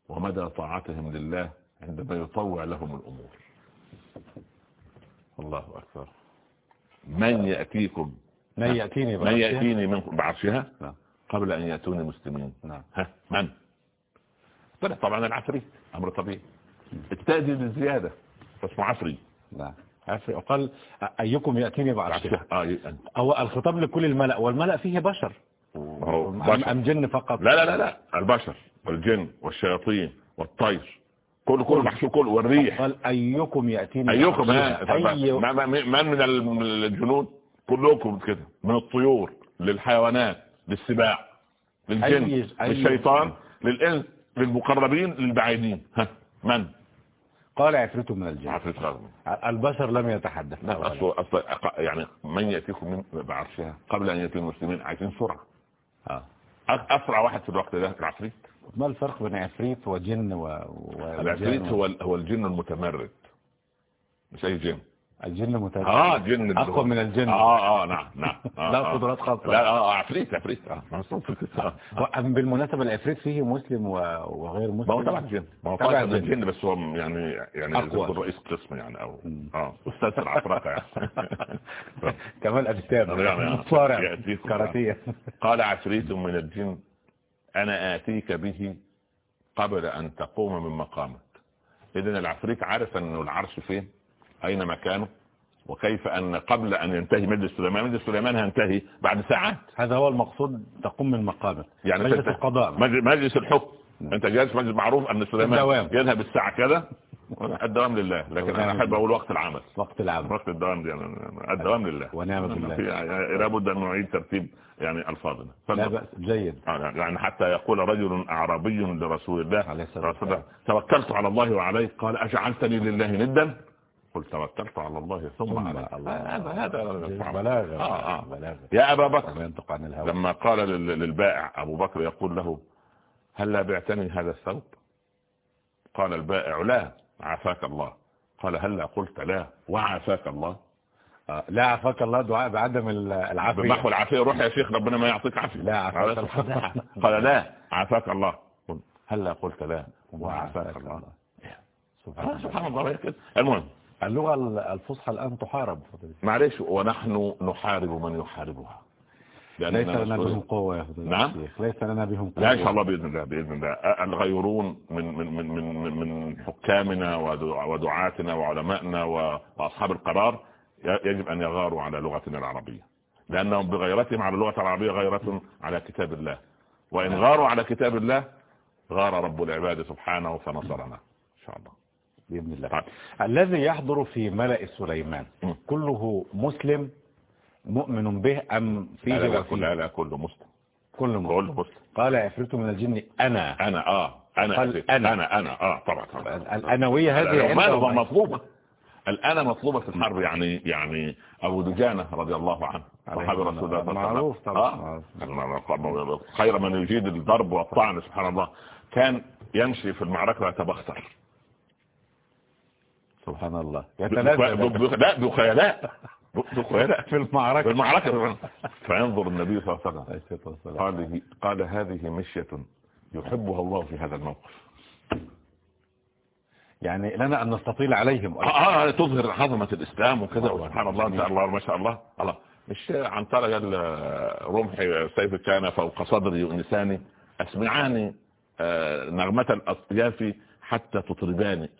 ومدى طاعتهم لله عندما يطوع لهم الأمور. الله أكبر. من يأتيكم؟ من يأتيني من؟ يأتيني من بعرشها؟ نعم. قبل أن يأتوني مسلمين. نعم. ها؟ من؟ طبعا العفريت. أمر طبيعي. التأدي بالزيادة اسمه عفري. نعم. عفري وقال أيكم يأتيني بعرشها آه ي- هو الخطاب لكل الملأ والملأ فيه بشر. بشر. أم جن فقط؟ لا لا لا لا. البشر والجن والشياطين والطير. كله كله محشور كله والريح. قال أيكم يأتيني؟ ها أي... ما- من من الجنود؟ كلكم كده. من الطيور للحيوانات للسباع للجن أي- للشيطان للإنس للمقربين للبعيدين. ها من؟ قال عفريت من الجن عفريت غرب البشر لم يتحدث. لا اصل أصل يعني من يأتيكم من بعرشها قبل أن يأتي المسلمين عايزين سرعة. آه. أ- اسرع واحد في الوقت ده العفريت. ما الفرق بين عفريت وجن و... و... العفريت هو هو الجن المتمرد مش أي جن. الجن متابع آه جن أقوى من الجن. آه آه نعم نعم. <laughs> آه لا آه. قدرات خاصة. لا آه عفريت عفريت آه آه. وأم بالمناسبة العفريت فيه مسلم. وغير مسلم ما هو تبع الجن. ما هو تبع طبعا الجن. بس هو يعني يعني يكون رئيس قسم يعني أو. آه أستاذ العفرقه يعني. <laughs> كمال أجسام يعني مصارع. يأتيكم. كاراتيه. قال عفريت من الجن أنا آتيك به قبل أن تقوم من مقامك. اذا العفريت عارف ان العرش فين؟ أين مكانه؟ وكيف أن قبل أن ينتهي مجلس سليمان مجلس سليمان هينتهي بعد ساعات. هذا هو المقصود تقوم من مقامك يعني مجلس القضاء. مجلس, الحكم. أنت جالس مجلس معروف أن سليمان الدوام. يذهب الساعة كذا الدوام لله. لكن أنا أحب أقول وقت العمل. وقت العمل. وقت الدوام دي الدوام لله. ونعم بالله. يعني لابد أن نعيد ترتيب يعني ألفاظنا. لا بأس. جيد. آه، يعني حتى يقول رجل أعرابي لرسول الله. عليه الصلاة رسول الله توكلت على الله وعليك قال أجعلتني لله ندا. قل توكلت على الله ثم ثم عليك الله. هذا هذا بلاغة آه، آه. بلاغة يا أبا بكر وما ينطق عن الهوى. لما قال لل- للبائع أبو بكر يقول له هل بعتني هذا الثوب؟ قال البائع لا عافاك الله. قال هل قلت لا وعافاك الله. آه، لا عافاك الله دعاء بعدم ال- العافية. بمحو العافية روح يا شيخ ربنا ما يعطيك عافية. لا عافاك الله. قال لا عافاك الله. قل هل قلت لا وعافاك الله. سبحان آه، الله. المهم اللغة الفصحى الآن تحارب معلش ونحن نحارب من يحاربها. ليس لنا. بهم قوة يا فضيلة نعم. ليس لنا بهم قوة. لا إن شاء الله بإذن الله بإذن الله. الغيرون من من من من من, من حكامنا ودع- ودعاتنا وعلمائنا و- وأصحاب القرار يجب أن يغاروا على لغتنا العربية. لأنهم بغيرتهم على اللغة العربية غيرة على كتاب الله. وإن غاروا على كتاب الله غار رب العباد سبحانه فنصرنا. إن شاء الله. بإذن الله طيب. الذي يحضر في ملأ سليمان. كله مسلم مؤمن به أم فيه لا لا, لا, وفيه لا, لا كله مسلم. كله كله مسلم. مسلم قال عفريت من الجن أنا. أنا آه أنا قال أسف. أنا. أنا أنا آه طبعا طبعا. الأنوية هذه مطلوبة؟ الآن مطلوبة في الحرب يعني يعني أبو دجانة رضي الله عنه صحابي رسول الله صلى معروف طبعا آه. خير من يجيد الضرب والطعن سبحان الله. كان يمشي في المعركة ويتبختر. سبحان الله. لا بخيلاء. بخيلاء. <laughs> في المعركة. في المعركة. فينظر النبي صلى الله عليه وسلم. قال قال هذه مشية يحبها الله في هذا الموقف. يعني لنا أن نستطيل عليهم. آه آه تظهر عظمة الإسلام وكذا. وسبحان الله شاء الله ما شاء الله. الله. مش عن آه، رمحي سيف كان فوق صدري ونساني أسمعاني آه، نغمة الأطياف حتى تطرباني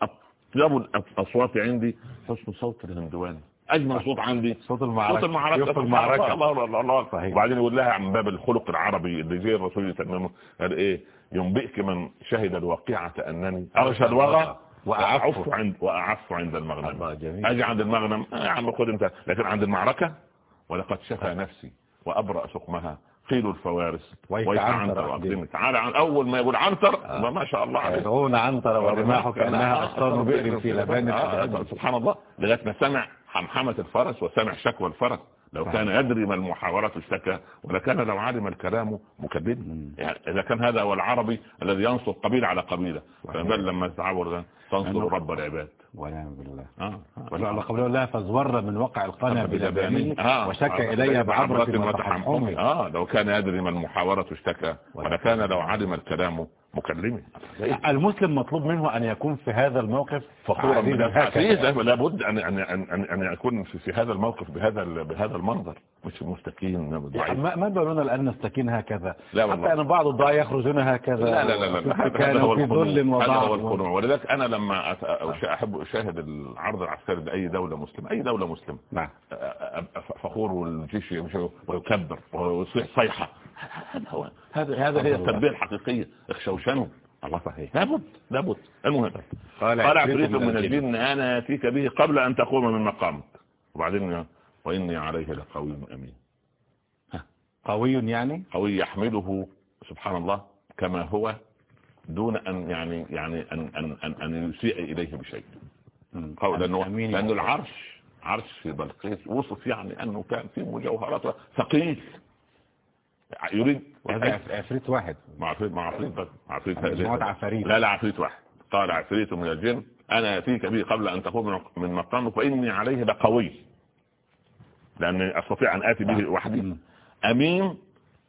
أطيب الأصوات عندي حسن صوت الهندواني. أجمل صوت عندي. صوت المعركة. صوت المعركة. يوم المعركة. الله الله الله, الله. صحيح. وبعدين يقول لها عن باب الخلق العربي اللي زي الرسول يسمونه قال إيه؟ ينبئك من شهد الواقعة أنني اغشى الوغى. وأعف. عند وأعف عند المغنم. أجي عند المغنم. آه يا عم خد انت. لكن عند المعركة ولقد شفى نفسي وأبرأ سقمها. قيل الفوارس. ويك عنتر عنتر أقدم. واقدمي تعالى عن أول ما يقول عنتر ما شاء الله عليه. يدعون عنتر ورماحه كأنها أغصان بئر في لبان آه، الأبد. سبحان الله. لغاية ما سمع حمحمة الفرس وسمع شكوى الفرس. لو كان يدري ما المحاورة اشتكى ولكان لو علم الكلام مكذب. يعني إذا كان هذا هو العربي الذي ينصر قبيلة على قبيلة. فبل لما تعور تنصر رب العباد. ونعم بالله. آه، آه. ولا قبل الله فازور من وقع القنا بلبانه آه، وشكى آه، إلي بعبرة وتحمحمه آه لو كان يدري ما المحاورة اشتكى. ولكان لو علم الكلام مكلمه المسلم مطلوب منه أن يكون في هذا الموقف فخورا عزيزاً بنفسه هكذا. أكيد لابد ان ان ان ان, أن يكون في, في هذا الموقف بهذا بهذا المنظر. مش مستكين يعني ضعيف. ما ما بالنا الآن نستكين هكذا. لا والله. حتى أن بعض الضعاء يخرجون هكذا. لا لا لا لا هذا- هو القنوع. ولذلك أنا لما أت- اشاهد العرض العسكري لاي دولة مسلمة أي دولة مسلمة. نعم. فخور والجيش يمشي ويكبر ويصيح صيحة. هذا هو هذا هذا هي التربيه الحقيقية. اخشوشنوا الله صحيح. لابد لابد. المهم قال عفريت من الجن. أنا أتيك به قبل أن تقوم من مقامك. وبعدين وإني عليه لقوي أمين. قوي يعني؟ قوي يحمله سبحان الله كما هو دون أن يعني يعني أن أن أن, أن يسيء إليه بشيء. لأنه يعني. العرش عرش في بلقيس وصف يعني أنه كان فيه مجوهرات ثقيل يريد عفريت واحد مع عفريت مع عفريت بس مع عفريت عفاريت. لا لا عفريت واحد قال عفريت من الجن أنا اتيك به قبل أن تقوم من- مقامك وإني عليه لقوي لاني أستطيع أن آتي به وحدي مم. أمين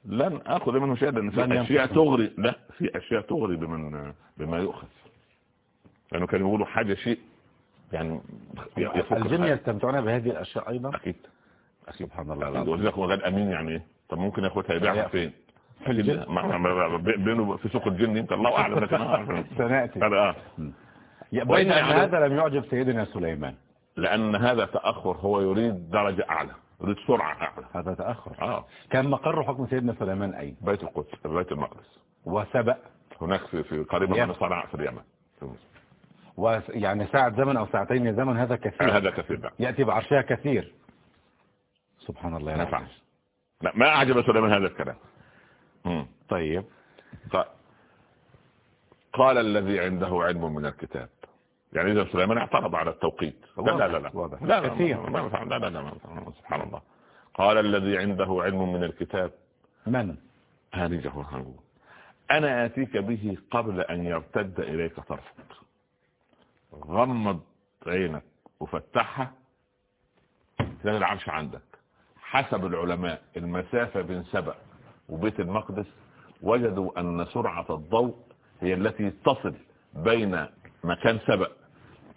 لن آخذ منه شيئا لأن في أشياء. تغري لا في أشياء تغري بمن بما يؤخذ لأنه كانوا يقولوا حاجة شيء يعني الجن. يستمتعون بهذه الأشياء أيضا؟ أكيد. سبحان الله. العظيم ولذلك هو قال أمين يعني. إيه طب ممكن ياخدها يبيعها يبيع. فين؟ بينه في سوق الجن يمكن الله أعلم لكن <laughs> آه. سنأتي هذا لم يعجب سيدنا سليمان. لأن هذا تأخر هو يريد درجة أعلى يريد سرعة أعلى. هذا تأخر. آه. كان مقر حكم سيدنا سليمان أين؟ بيت القدس بيت المقدس. وسبأ. هناك في في قريبا. من صنعاء في اليمن. ويعني ساعة زمن أو ساعتين زمن هذا كثير. هذا كثير لا يأتي بعرشها كثير. سبحان الله. ينفعش لا ما أعجب سليمان هذا الكلام. مم. طيب. ق- قال الذي عنده علم من الكتاب. يعني إذا سليمان اعترض على التوقيت. لا لا لا لا. واضح. لا لا كثير. لا لا لا سبحان الله. قال الذي عنده علم من الكتاب. من؟ هانجه هانجه أنا آتيك به قبل أن يرتد إليك طرفك. غمض عينك وفتحها تلاقي العرش عندك. حسب العلماء المسافة بين سبأ وبيت المقدس وجدوا أن سرعة الضوء هي التي تصل بين مكان سبأ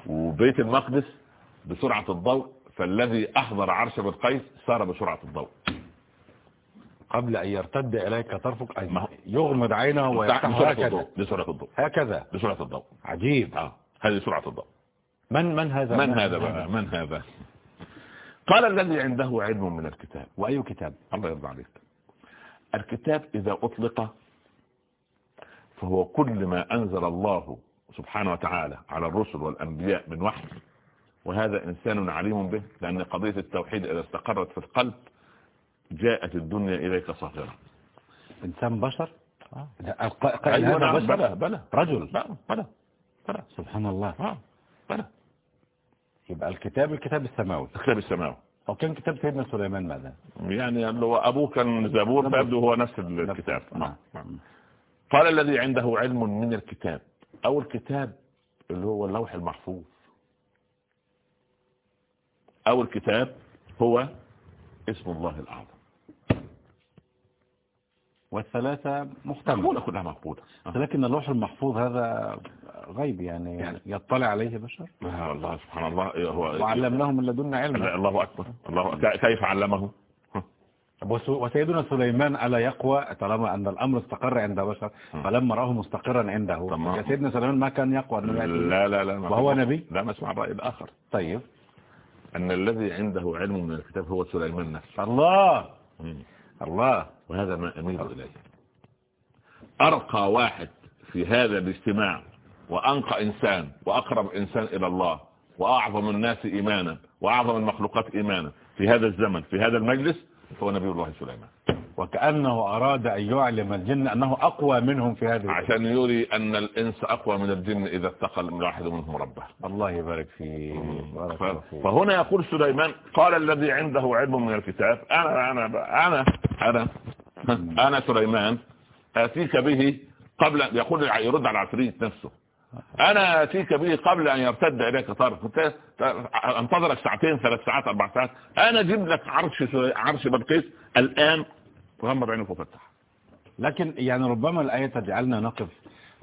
وبيت المقدس بسرعة الضوء فالذي أحضر عرش بالقيس سار بسرعة الضوء. قبل أن يرتد إليك طرفك أي يغمض عينه ويفتح بسرعة هكذا. الضوء بسرعة الضوء. هكذا. بسرعة الضوء. عجيب. آه. هذه سرعة الضوء. من من هذا؟ من هذا؟ بقى؟ من هذا. قال الذي عنده علم من الكتاب. وأي كتاب؟ الله يرضى عليك. الكتاب إذا أطلق فهو كل ما أنزل الله سبحانه وتعالى على الرسل والأنبياء من وحي. وهذا إنسان عليم به لأن قضية التوحيد إذا استقرت في القلب جاءت الدنيا إليك صغيرة إنسان بشر؟ نعم بشر؟ بلى بلى. رجل. بلى بلى. سبحان الله آه، بلى يبقى الكتاب الكتاب السماوي. الكتاب السماوي. أو كان كتاب سيدنا سليمان ماذا؟ يعني اللي هو أبوه كان زبور فيبدو هو نفس الكتاب. نعم. نعم. قال الذي عنده علم من الكتاب. أو الكتاب اللي هو اللوح المحفوظ. أو الكتاب هو اسم الله الأعظم. والثلاثة محتملة مقبولة كلها مقبولة. لكن اللوح المحفوظ هذا غيب يعني, يعني- يطلع عليه بشر؟ الله سبحان الله هو وعلمناه من لدنا علما الله أكبر. الله ك- كيف علمه؟ وس- وسيدنا سليمان ألا يقوى طالما أن الأمر استقر عند بشر فلما راه مستقرا عنده. يا سيدنا سليمان ما كان يقوى لا لا لا وهو نبي؟ لا ما اسمع الرأي الآخر. طيب. أن الذي عنده علم من الكتاب هو سليمان نفسه. الله. الله. وهذا ما أميل إليه. أرقى واحد في هذا الاجتماع وأنقى إنسان وأقرب إنسان إلى الله وأعظم الناس إيمانا وأعظم المخلوقات إيمانا في هذا الزمن في هذا المجلس هو نبي الله سليمان. وكأنه أراد أن يعلم الجن أنه أقوى منهم في هذه عشان يري أن الإنس أقوى من الجن إذا اتقى من واحد منهم ربه. الله يبارك فيك. بارك الله ف- فيك. فهنا يقول سليمان قال الذي عنده علم من الكتاب أنا أنا أنا أنا؟ أنا سليمان. آتيك به قبل يقول يرد على العفريت نفسه. أنا آتيك به قبل أن يرتد إليك طرف. كنت أنتظرك ساعتين ثلاث ساعات أربع ساعات. أنا أجيب لك عرش عرش بلقيس الآن. غمض عينك وفتح. لكن يعني ربما الآية تجعلنا نقف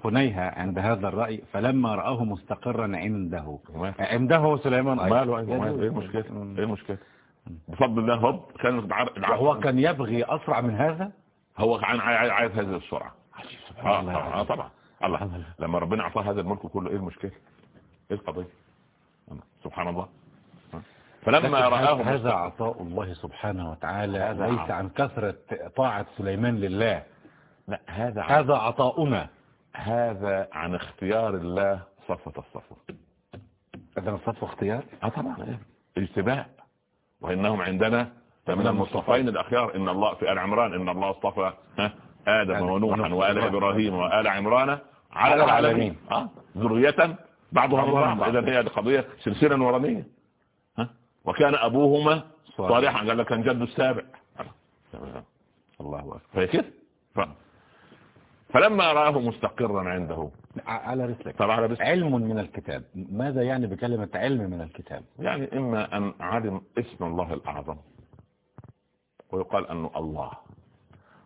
هنيها عند هذا الرأي فلما رآه مستقرا عنده. عنده سليمان أيضا. ماله أيضا؟ إيه المشكلة؟ إيه بفضل الله هوب كان وهو كان يبغي أسرع من هذا؟ هو كان عايز هذه السرعة. آه الله. طبعا آه طبعا. الله. لما ربنا أعطاه هذا الملك كله إيه المشكلة؟ إيه القضية؟ سبحان الله. فلما رآه هذا عطاء الله سبحانه وتعالى. هذا ليس عطاء. عن كثرة طاعة سليمان لله. لا هذا عن- هذا عطاؤنا. هذا عن اختيار الله صفة الصفوة. هذا الصف اختيار؟ آه طبعا. إيه؟ اجتباء وإنهم عندنا من المصطفين الأخيار. إن الله في آل عمران إن الله اصطفى آدم ونوحا ونوح. وآل إبراهيم. وآل عمران على العالمين. ذرية بعضها من بعض. اذا هي القضية سلسلة نورانيه ها وكان أبوهما صالح. صالحا. قال لك كان جد السابع الله أكبر. فهي كده. فلما رآه مستقرا عنده. على رسلك. طبعا على بس علم من الكتاب. ماذا يعني بكلمة علم من الكتاب؟ يعني إما أن علم اسم الله الأعظم ويقال أنه الله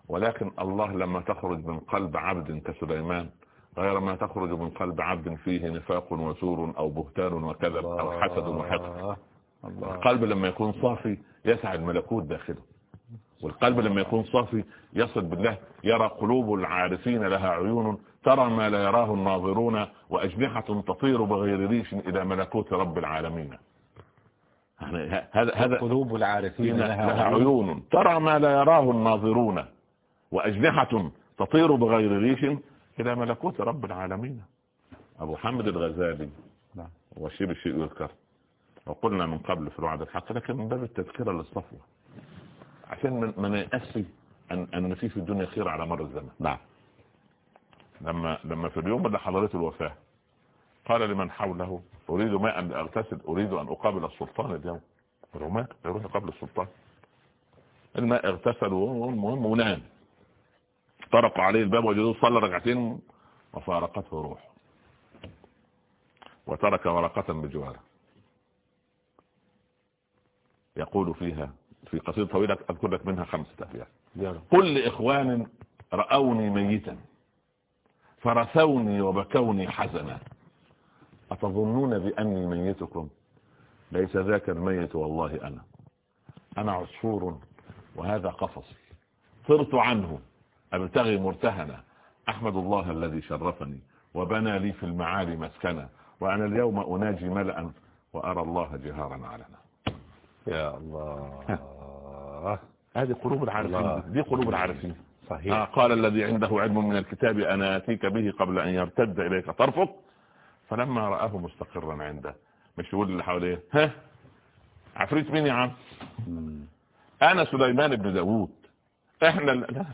ولكن الله لما تخرج من قلب عبد كسليمان غير ما تخرج من قلب عبد فيه نفاق وسور أو بهتان وكذب أو حسد وحقد. القلب لما يكون صافي يسعى الملكوت داخله. والقلب لما يكون صافي يصل بالله يرى قلوب العارفين لها عيون ترى ما لا يراه الناظرون وأجنحة تطير بغير ريش إلى ملكوت رب العالمين. يعني هذا هذا قلوب العارفين لها لها عيون. ترى ما لا يراه الناظرون وأجنحة تطير بغير ريش إلى ملكوت رب العالمين. أبو حامد الغزالي نعم. وشيب الشيء يذكر. وقلنا من قبل في الوعد الحق لكن من باب التذكرة للصفوة. عشان ما- نيأسي أن أن في في الدنيا خير على مر الزمن. نعم. لما لما في اليوم اللي حضرته الوفاة قال لمن حوله أريد ما أن أغتسل أريد أن أقابل السلطان اليوم. قالوا ما يروح يقابل السلطان الماء اغتسل والمهم ونام. طرقوا عليه الباب وجدوه صلى ركعتين وفارقته روح. وترك ورقة بجواره. يقول فيها في قصيدة طويلة أذكر لك منها خمسة أبيات قل لإخوان رأوني ميتا فرثوني وبكوني حزنا. أتظنون بأني ميتكم؟ ليس ذاك الميت والله أنا. أنا عصفور وهذا قفصي طرت عنه. أبتغي مرتهنا. أحمد الله الذي شرفني وبنى لي في المعالي مسكنا وأنا اليوم أناجي ملأ وأرى الله جهارا علنا. يا الله. هذه قلوب. العارفين. دي قلوب العارفين. آه صحيح قال الذي عنده علم من الكتاب أنا أتيك به قبل أن يرتد إليك طرفك. فلما رآه مستقرا عنده. مش يقول اللي حواليه ها؟ عفريت مين يا عم. أنا سليمان بن داوود. إحنا لا لا لا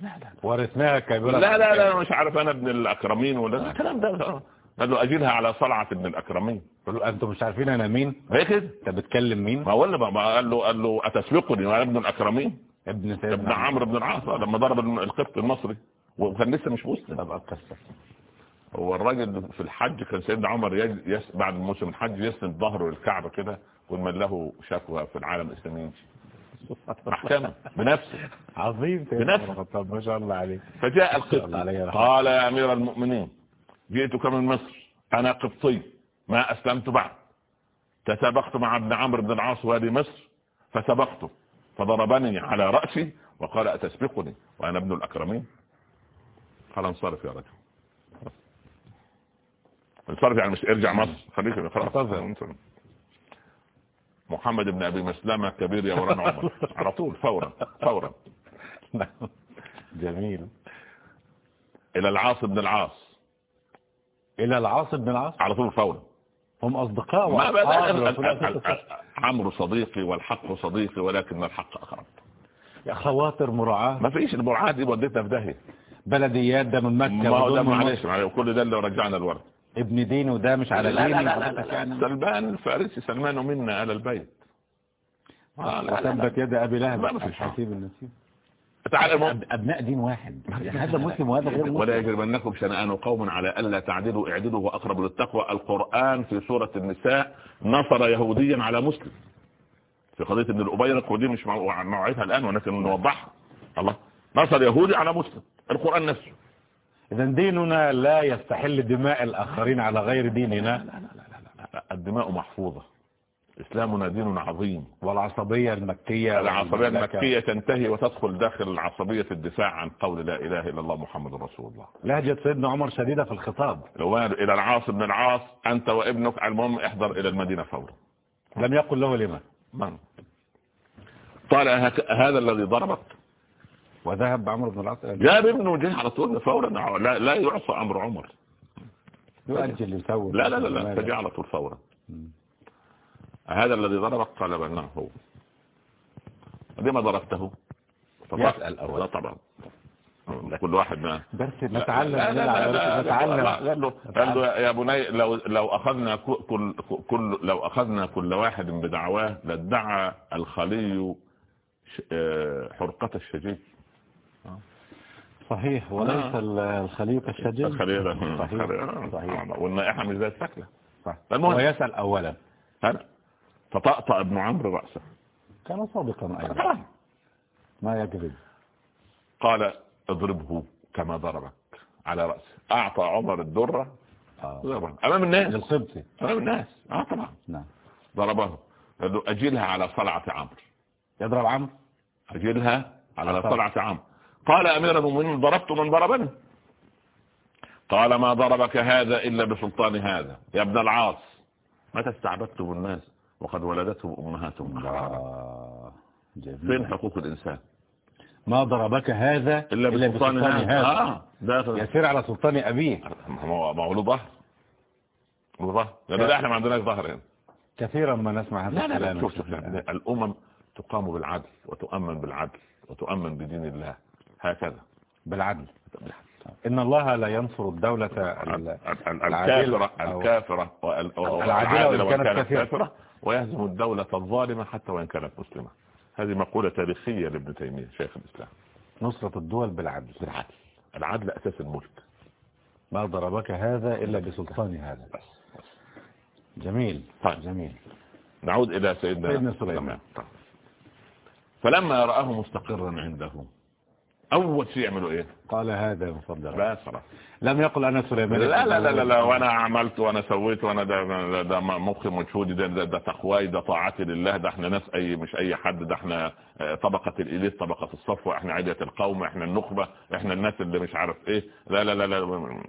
لا. ورثناها كبيرة لا لا, لا مش عارف أنا ابن الأكرمين ولا لا الكلام ده. قال له اجلها على صلعة ابن الأكرمين. قال له أنتم مش عارفين أنا مين؟ هي كده؟ أنت بتكلم مين؟ ما ولا ما قال له قال له اتسبقني وأنا ابن الأكرمين. ابن سيدنا ابن عمرو بن العاص لما ضرب القبط المصري. وكان لسه مش مسلم طب القصة هو الراجل في الحج كان سيدنا عمر. يس... بعد موسم الحج يسند ظهره للكعبة كده ومن له شكوى في العالم الإسلامي. محكمه بنفسه. عظيم بنفسه. طب ما شاء الله عليك فجاء القبط. قال يا أمير المؤمنين جئتك من مصر. أنا قبطي. ما أسلمت بعد. تسابقت مع ابن عمرو بن العاص وادي مصر فسبقته. فضربني على رأسي وقال أتسبقني وأنا ابن الأكرمين. قال انصرف يا رجل. انصرف يعني مش ارجع مصر. خليك خلاص. محمد بن أبي مسلمة كبير يا وران عمر. على طول فورا فورا. جميل. إلى العاص بن العاص. إلى العاص بن العاص على طول فورا. هم أصدقاء. عمرو صديقي والحق صديقي ولكن الحق أقرب. يا خواطر مراعاة. ما فيش المرعاة دي وديتنا في داهية بلديات ده من مكة ما هو ده معلش كل ده اللي رجعنا الورد. ابن دين وده مش على دين. يعني سلمان الفارسي سلمان منا على البيت. وثبت يد أبي لهب ما فيش الحسيب النسيب تعالى المهم. أب- ابناء دين واحد يعني هذا مسلم وهذا غير مسلم ولا يجرمنكم شنآن قوم على ألا تعدلوا اعدلوا وأقرب للتقوى القرآن في سورة النساء نصر يهوديا على مسلم في قضية ابن الأبيرق ودي مش موعدها الآن ولكن نوضحها الله نصر يهودي على مسلم القرآن نفسه اذا ديننا لا يستحل دماء الاخرين على غير ديننا الدماء محفوظة إسلامنا دين عظيم والعصبية المكية العصبية. المكية تنتهي وتدخل داخل العصبية الدفاع عن قول لا إله إلا الله محمد رسول الله. لهجة سيدنا عمر شديدة في الخطاب. لو إلى العاص بن العاص أنت وابنك المهم احضر إلى المدينة فورا. لم يقل له لما من؟ قال هذا الذي ضربك. وذهب عمرو بن العاص إلى- جاب ابنه جه على طول فورا لا, لا يعصى أمر عمر. يؤجل لا لا لا, لا فجاء على طول فورا. هذا الذي ضربك؟ قال بل نعم هو. لما ضربته؟ يسأل أولا. لا طبعا. كل واحد ما. بس نتعلم لا لا نتعلم. قال له قال له يا بني لو لو أخذنا كل كل لو أخذنا كل واحد بدعواه لادعى الخلي آه، حرقة الشجيج. صحيح وليس الخليق الشجاع الخلية ده صحيح صحيح. صحيح والنائحة مش زي السكلة صح. المهم. هو يسأل أولا. هذا فطأطأ ابن عمرو رأسه. كان صادقا أيضا. ما يكذب قال اضربه كما ضربك على رأسه. أعطى عمر الدرة. آه. أمام الناس. للقبطي أمام الناس. آه طبعا. نعم. ضربه. أجلها على صلعة عمرو. يضرب عمرو؟ أجلها على على صلعة. عمرو. قال أمير المؤمنين ضربت من ضربني. قال ما ضربك هذا إلا بسلطان هذا. يا ابن العاص. متى استعبدتم الناس؟ وقد ولدتهم أمهاتهم آه. فين حقوق الإنسان؟ ما ضربك هذا إلا بسلطان هذا. آه ده يسير على سلطان أبيه. ما هو له ظهر. له ظهر. ده إحنا ما عندناش ظهر هنا. كثيرا ما نسمع هذا لا لا لا شوف شوف الأمم تقام بالعدل وتؤمن بالعدل وتؤمن بدين الله. هكذا. بالعدل. إن الله لا ينصر الدولة ال- الكافرة الكافرة العادلة وإن كانت. كافرة ويهزم الدولة الظالمة حتى وإن كانت مسلمة. هذه مقولة تاريخية لابن تيمية شيخ الإسلام. نصرة الدول بالعدل. بالعدل. العدل أساس الملك. ما ضربك هذا إلا بسلطان هذا. جميل طيب. جميل. نعود إلى سيدنا سيدنا سليمان. طيب. فلما رآه مستقرا عنده أول شيء يعملوا إيه؟ قال هذا. لا صراحة لم يقل أنا سليمان لا لا لا لا, لا وأنا عملت وأنا سويت وأنا ده ده, مخي مجهودي ده, ده, ده تقواي ده طاعتي لله ده إحنا ناس أي مش أي حد ده إحنا آه، طبقة الاليت طبقة الصفوة إحنا عدة القوم إحنا النخبة إحنا الناس اللي مش عارف إيه. لا لا لا لا.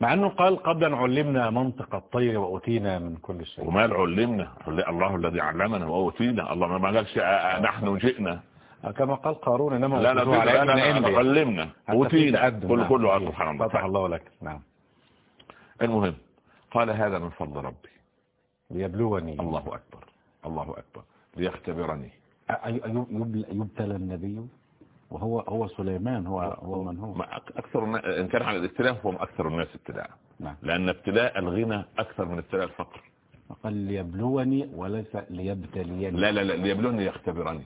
مع أنه قال قبل أن علمنا منطق الطير وأتينا من كل شيء. ومال علمنا. عل- الله الذي علمنا وأوتينا. الله ما قالش آه، آه، نحن جئنا. كما قال قارون إنما لا لا على لا لا, لا, عندي. لا علمنا. كل نعم. كله سبحان الله. فتح الله لك. نعم. المهم قال هذا من فضل ربي. ليبلوني. الله أكبر. الله أكبر. ليختبرني. يبتلى النبي وهو هو سليمان. هو هو من هو؟ أكثر إن كان على الاختلاف هم أكثر الناس ابتلاء. نعم. لأن ابتلاء الغنى أكثر من ابتلاء الفقر. قال ليبلوني وليس ليبتليني. لا لا لا ليبلوني يختبرني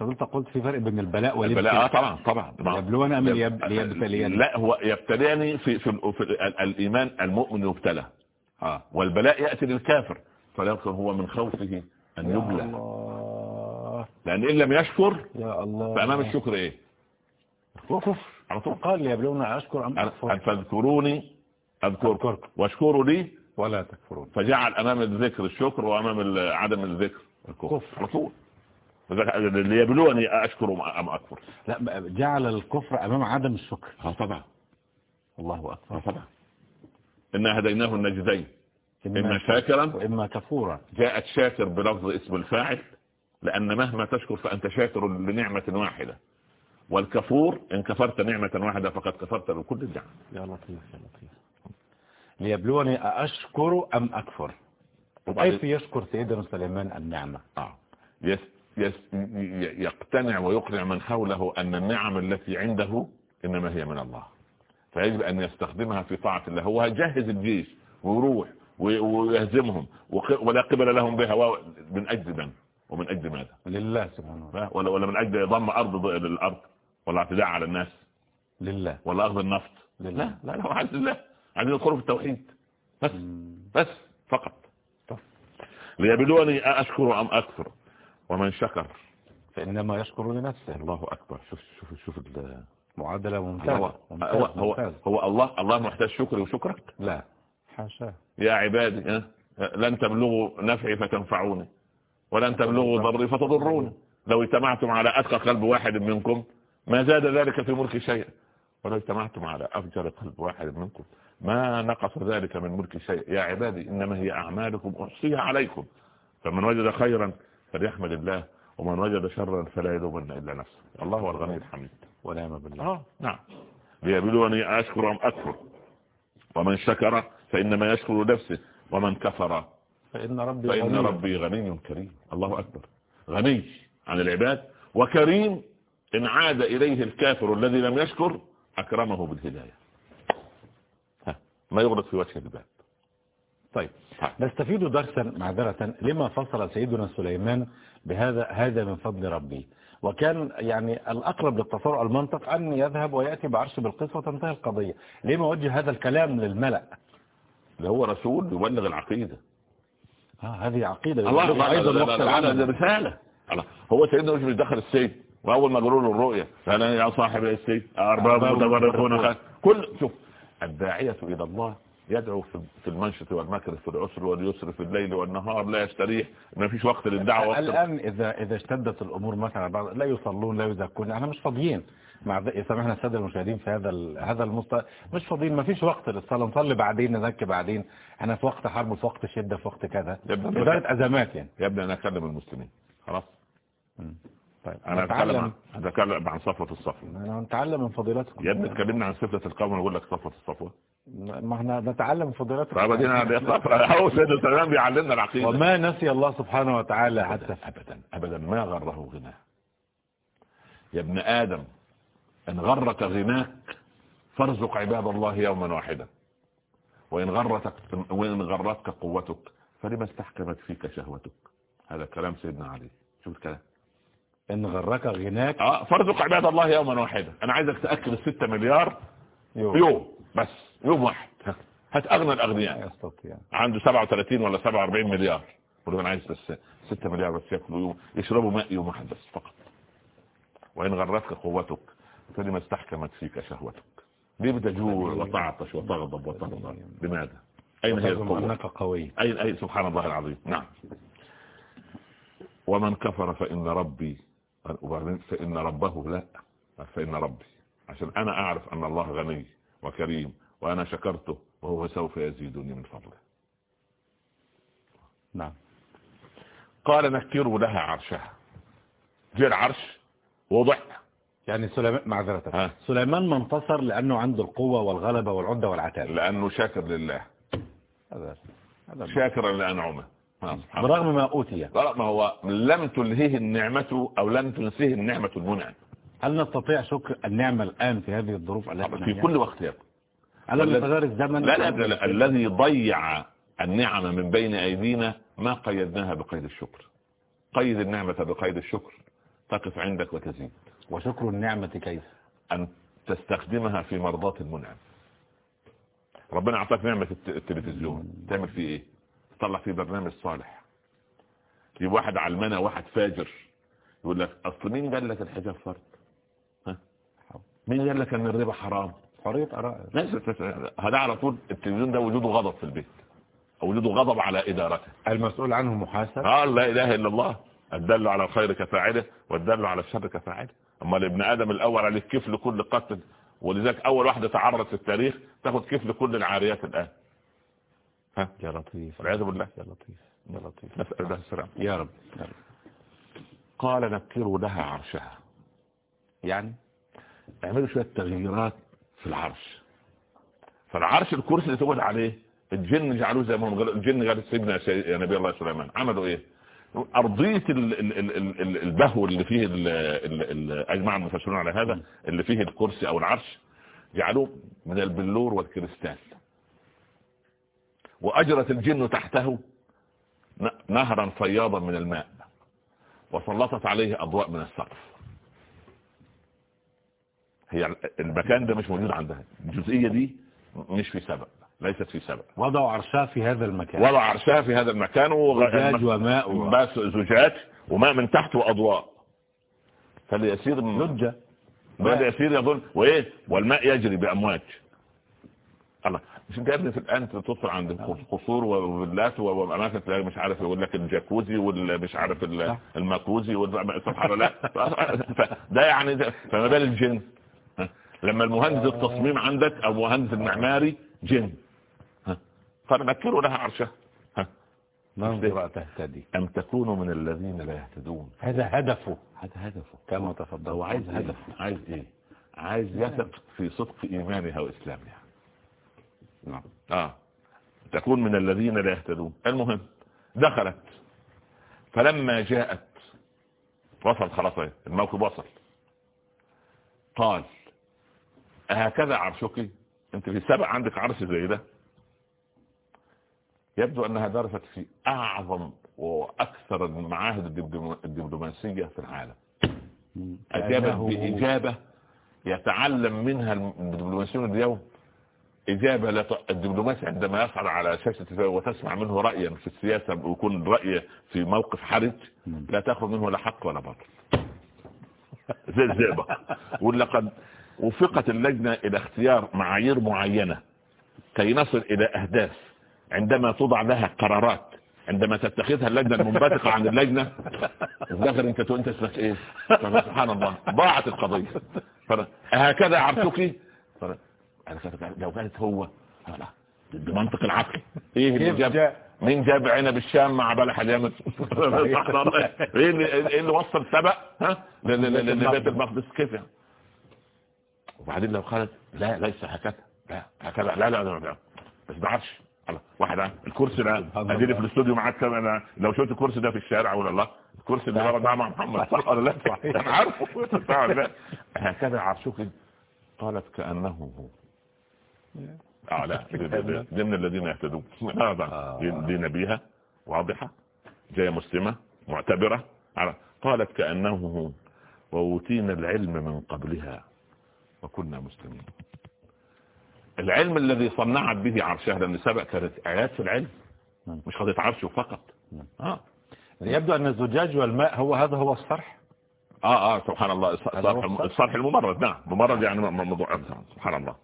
فضلت قلت في فرق بين البلاء البلاء آه والابتلاء طبعا طبعا ليبلوني أم ليب- ليبتليني لا هو يبتليني في, في, في ال- الإيمان المؤمن يبتلى. آه. والبلاء يأتي للكافر فليكن هو من خوفه يا يبلى. لأن إن لم يشكر يا الله. فأمام الشكر إيه؟ هو كفر على طول. قال ليبلوني أشكر أم أن أكفر. فاذكروني أذكركم. واشكروا لي. ولا تكفرون. فجعل أمام الذكر الشكر وأمام ال- عدم الذكر الكفر. كفر. على طول. ليبلوني أشكر أم أكفر. لا جعل الكفر أمام عدم الشكر. آه طبعا. الله آه أكبر طبعا. إنا هديناه النجدين. إما شاكرا. وإما كفورا. جاءت شاكر بلفظ اسم الفاعل لأن مهما تشكر فأنت شاكر لنعمة واحدة. والكفور إن كفرت نعمة واحدة فقد كفرت لكل النعم يا لطيف يا لطيف. ليبلوني أشكر أم أكفر؟ كيف يشكر سيدنا سليمان النعمة؟ آه. يس يقتنع ويقنع من حوله أن النعم التي عنده إنما هي من الله. فيجب أن يستخدمها في طاعة الله. هو يجهز الجيش ويروح وي- ويهزمهم ولا قبل لهم بها من أجل من؟ ومن أجل ماذا؟ لله سبحانه وتعالى. لا؟ ولا ولا من أجل ضم أرض للأرض ولا اعتداء على الناس. لله. ولا أخذ النفط. لله. لا لا عايز الله. عايزين يدخلوا في التوحيد. بس بس فقط. ليبلوني أشكر أم أكفر. ومن شكر فإنما يشكر لنفسه. الله أكبر. شوف شوف شوف ال- معادلة هو ممتازة هو ممتاز هو, ممتاز. هو الله الله محتاج شكري وشكرك؟ لا. حاشا. يا عبادي؟ لن تبلغوا نفعي فتنفعوني ولن تبلغوا ضري فتضروني. لو اجتمعتم على أتقى قلب واحد منكم ما زاد ذلك في ملك شيئا. ولو اجتمعتم على أفجر قلب واحد منكم ما نقص ذلك من ملك شيء. يا عبادي إنما هي أعمالكم أحصيها عليكم. فمن وجد خيرا فليحمد الله ومن وجد شرا فلا يلومن إلا نفسه. الله هو الغني الحميد. ونعم بالله آه نعم. ليبلوني أشكر أم أكفر. ومن شكر فإنما يشكر نفسه. ومن كفر فإن ربي فإن غني. ربي غني كريم. الله أكبر. غني عن العباد وكريم إن عاد إليه الكافر الذي لم يشكر أكرمه بالهداية. ها، ما يغلط في وجه الباب طيب. نستفيد درسا معذرة لما فصل سيدنا سليمان بهذا هذا من فضل ربي وكان يعني الأقرب للتصور المنطق أن يذهب ويأتي بعرش بالقصة وتنتهي القضية لما وجه هذا الكلام للملأ ده هو رسول يبلغ العقيدة آه هذه عقيدة الله أيضا وقت لا- ده العمل رسالة هو سيدنا يوسف دخل السجن واول ما قالوا له الرؤيا قال يا صاحب السجن أرباب. خير. كل شوف الداعية إلى الله يدعو في المنشط والمكر في العسر واليسر في الليل والنهار لا يستريح ما فيش وقت للدعوة. الآن إذا إذا اشتدت الأمور مثلا بعض لا يصلون لا يزكون إحنا مش فاضيين. مع سامحنا السادة المشاهدين في هذا هذا المست مش فاضيين ما فيش وقت للصلاة نصلي بعدين نزكي بعدين. إحنا في وقت حرب في وقت شدة في وقت كذا. يبدأ إدارة أزمات يعني. يا ابني أنا أكلم المسلمين. خلاص؟ طيب أنا أتكلم عن أتكلم عن صفوة الصفوة. نتعلم من فضيلتكم. يا ابني اتكلمنا عن صفة القوم ونقول لك صفوة الصفوة. ما إحنا نتعلم من فضيلتكم. طيب أدينا هو سيدنا سليمان بيعلمنا العقيدة. وما نسي الله سبحانه وتعالى حتى أبدا أبدا ما غره غناه يا ابن آدم إن غرك غناك فارزق عباد الله يوما واحدا. وإن غرتك وإن غرتك قوتك فلما استحكمت فيك شهوتك؟ هذا كلام سيدنا علي. شوف الكلام. إن غرك غناك. آه فارزق عباد الله يوما واحدا. أنا عايزك تاكل الستة مليار يوم. يوم. بس يوم واحد. هات أغنى لا الاغنياء يستطيع. عنده 37 ولا 47 مليار. له أنا عايز بس 6 مليار بس ياكلوا يوم. يشربوا ماء يوم واحد بس فقط. وإن غرتك قوتك فلما استحكمت فيك شهوتك. ليه بتجوع وتعطش وتغضب وتغضب لماذا؟ أين هي القوة؟ قوي. أين أين؟ سبحان الله العظيم. نعم. ومن كفر فإن ربي وبعدين فإن ربه لا فإن ربي. عشان أنا أعرف أن الله غني وكريم وأنا شكرته وهو سوف يزيدني من فضله. نعم. قال نكروا لها عرشها. جه العرش وضع. يعني سليمان معذرة. سليمان ما انتصر لأنه عنده القوة والغلبة والعدة والعتاد لأنه شاكر لله. هذا شاكرا الله. برغم ما أوتي. ما هو لم تلهيه النعمة أو لم تنسيه النعمة المنعم هل نستطيع شكر النعمة الآن في هذه الظروف؟ التي في كل وقت على والذي- مقدار الزمن لا لا, لا, الذي ضيع النعم من بين أيدينا ما قيدناها بقيد الشكر. قيد النعمة بقيد الشكر. تقف عندك وتزيد. وشكر النعمة كيف؟ أن تستخدمها في مرضاة المنعم. ربنا أعطاك نعمة الت- التلفزيون. تعمل فيه إيه؟ تطلع فيه برنامج صالح. يجيب واحد علمانة واحد فاجر يقول لك أصل مين قال لك الحجاب فرض ها؟ مين قال لك أن الربا حرام؟ حرية ليس هذا على طول التلفزيون ده وجوده غضب في البيت وجوده غضب على إدارته. المسؤول عنه محاسب؟ آه لا إله إلا الله. الدل على الخير كفاعله والدل على الشر كفاعله. أما الابن آدم الأول عليه كفل كل قتل ولذلك أول واحدة تعرض في التاريخ تاخد كفل كل العاريات الآن. ها؟ يا لطيف والعياذ بالله. يا لطيف يا لطيف. نسأل الله السلام يا رب يا رب. قال نكروا لها عرشها. يعني اعملوا شوية تغييرات في العرش. فالعرش الكرسي اللي تقعد عليه الجن جعلوه زي ما هم الجن قالوا سيدنا نبي الله سليمان. عملوا إيه؟ ال- البهو اللي فيه ال- ال- ال- أجمع المفسرون على هذا اللي فيه الكرسي أو العرش جعلوه من البلور والكريستال. وأجرت الجن تحته نهرا فياضا من الماء وسلطت عليه أضواء من السقف. هي المكان ده مش موجود عندها. الجزئية دي مش في سبق ليست في سبق وضعوا عرشها في هذا المكان. وضع عرشها في هذا المكان زجاج وماء و- بس زجاج وماء من تحت وأضواء. فليسير لجة. بدا يسير يظن وإيه؟ والماء يجري بأمواج. الله. مش انت في الآن؟ تدخل عند قصور وفيلات وأماكن تلاقي مش عارف يقول لك الجاكوزي والمش عارف. الماكوزي وال- سبحان الله ده يعني ده فما بال الجن؟ لما المهندس التصميم عندك أو مهندس المعماري جن. ها؟ فنذكروا لها عرشها؟ ننظر تهتدي؟ أم تكونوا من الذين لا يهتدون؟ هذا هدفه. هذا هدفه. كما تفضل. هو عايز هدف. عايز إيه؟ عايز يثق في صدق إيمانها وإسلامها. نعم. آه. تكون من الذين لا يهتدون. المهم دخلت. فلما جاءت وصل خلاص اهي، الموكب وصل. قال هكذا عرشك؟ أنت في سبع عندك عرش زي ده. يبدو أنها درست في أعظم وأكثر المعاهد الدبلوم- الدبلوماسية في العالم. أجابت كأنه- بإجابة يتعلم منها الدبلوماسيون اليوم. إجابة لا ت- الدبلوماسي عندما يصعد على شاشة وتسمع منه رأيا في السياسة ويكون رأي في موقف حرج لا تأخذ منه لا حق ولا باطل. <laughs> زي الزئبق ولقد وفقت اللجنة إلى اختيار معايير معينة كي نصل إلى أهداف. عندما توضع لها قرارات عندما تتخذها اللجنة المنبثقة عن اللجنة الظاهر أنت تقول أنت اسمك إيه؟ سبحان الله. ضاعت القضية. هكذا كانت- لو كانت هو. لا بمنطق العقل. إيه اللي جاب؟ مين جاب عنب الشام مع بلح الله. <laughs> إيه اللي إيه اللي وصل سبق؟ ها؟ لبيت المقدس كيف يعني وبعدين لو قالت لا ليس هكذا. لا هكذا. لا لا لا. بس ما عرفش الله. واحد الكرسي ده. أديني. في الاستوديو معاك كم أنا لو شفت الكرسي ده في الشارع ولا الله. الكرسي اللي ورا ده مع محمد صح ولا لا صحيح. أنا عارفه. صح ولا لا هكذا عرشك قالت كأنه هو. آه لا دي- دي- دي- دي من الذين يهتدون طبعا. دي, نبيها واضحة جاية مسلمة معتبرة على قالت كأنه هو وأوتينا العلم من قبلها وكنا مسلمين العلم الذي صنعت به عرشها لأن سبق كانت آيات في العلم نعم. مش قضية عرش فقط نعم. آه. يبدو أن الزجاج والماء هو هذا هو الصرح آه آه سبحان الله الصرح الصرح. الممرض نعم ممرض يعني م- موضوع سبحان الله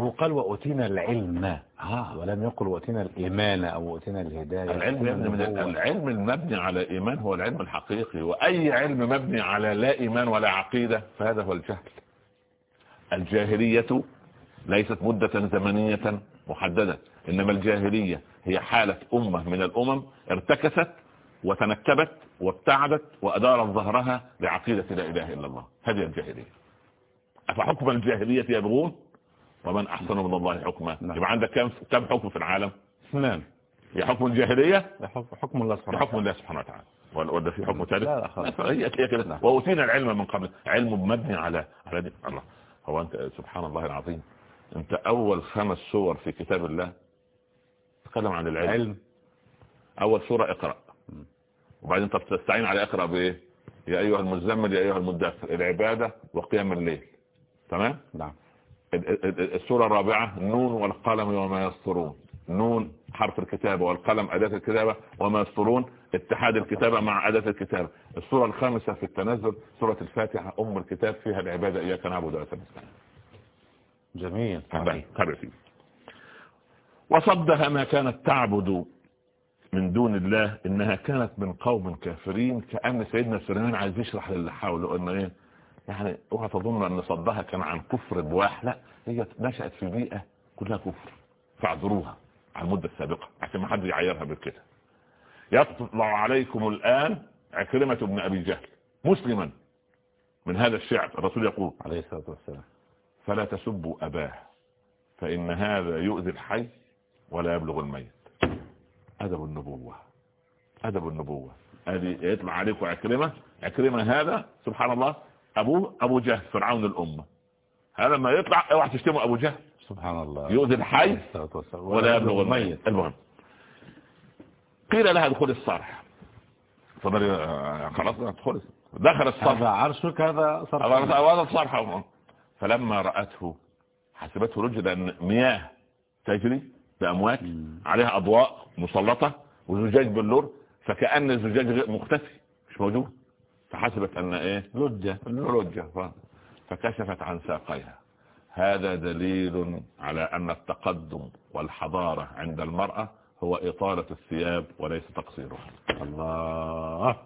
هو قال وأتينا العلم. آه ولم يقل وأتينا الإيمان أو أتينا الهداية. العلم يا ابني من. العلم المبني على إيمان هو العلم الحقيقي وأي علم مبني على لا إيمان ولا عقيدة فهذا هو الجهل. الجاهلية ليست مدة زمنية محددة إنما الجاهلية هي حالة أمة من الأمم ارتكست وتنكبت وابتعدت وأدارت ظهرها لعقيدة لا إله إلا الله. هذه الجاهلية. أفحكم الجاهلية يبغون؟ ومن أحسن من الله حكما نعم. يبقى عندك كم كم حكم في العالم؟ نعم هي حكم الجاهلية؟ حكم الله سبحانه بحكم الله سبحانه وتعالى. ولا ولا في حكم ثالث لا، لا، خلاص. <laughs> هي كده. نعم. وأوتينا العلم من قبل. علم مبني على على دين الله. هو انت سبحان الله العظيم. أنت أول خمس سور في كتاب الله. تتكلم عن العلم. علم. أول سورة اقرأ. وبعدين انت بتستعين على اقرأ بإيه؟ يا أيها المزمل يا أيها المدثر. العبادة وقيام الليل. تمام؟ نعم. السورة الرابعة نون والقلم وما يسطرون. نون حرف الكتابة والقلم أداة الكتابة وما يسطرون. اتحاد الكتابة مع أداة الكتابة. السورة الخامسة في التنزل سورة الفاتحة أم الكتاب فيها العبادة إياك نعبد وإياك نستعين. جميل وصدها ما كانت تعبد من دون الله إنها كانت من قوم كافرين كأن سيدنا سليمان عايز يشرح للي حوله انه إيه؟ يعني اوعى تظن أن صدها كان عن كفر بواح لا هي نشأت في بيئة كلها كفر فاعذروها على المدة السابقة عشان ما حد يعيرها بالكده يطلع عليكم الآن عكرمة بن أبي جهل مسلما من هذا الشعب الرسول يقول. عليه الصلاة والسلام. فلا تسبوا أباه فإن هذا يؤذي الحي ولا يبلغ الميت. أدب النبوة أدب النبوة. هذه يطلع عليكم عكرمة عكرمة هذا سبحان الله أبوه أبو جهل فرعون الأمة. هذا ما يطلع اوعى تشتموا أبو جهل؟ سبحان الله. يؤذي الحي ولا يبلغ الميت. المهم. قيل لها ادخل الصرح. خلاص ادخل. دخل الصرح. هذا عرشك هذا صرح. هذا الصرح فلما رأته حسبته رجل لأن مياه. تجري بأمواج. عليها أضواء مسلطة. وزجاج بالنور فكأن الزجاج مختفي. مش موجود. فحسبت أن إيه؟ لجة لجة فكشفت عن ساقيها. هذا دليل على أن التقدم والحضارة عند المرأة هو إطالة الثياب وليس تقصيرها. الله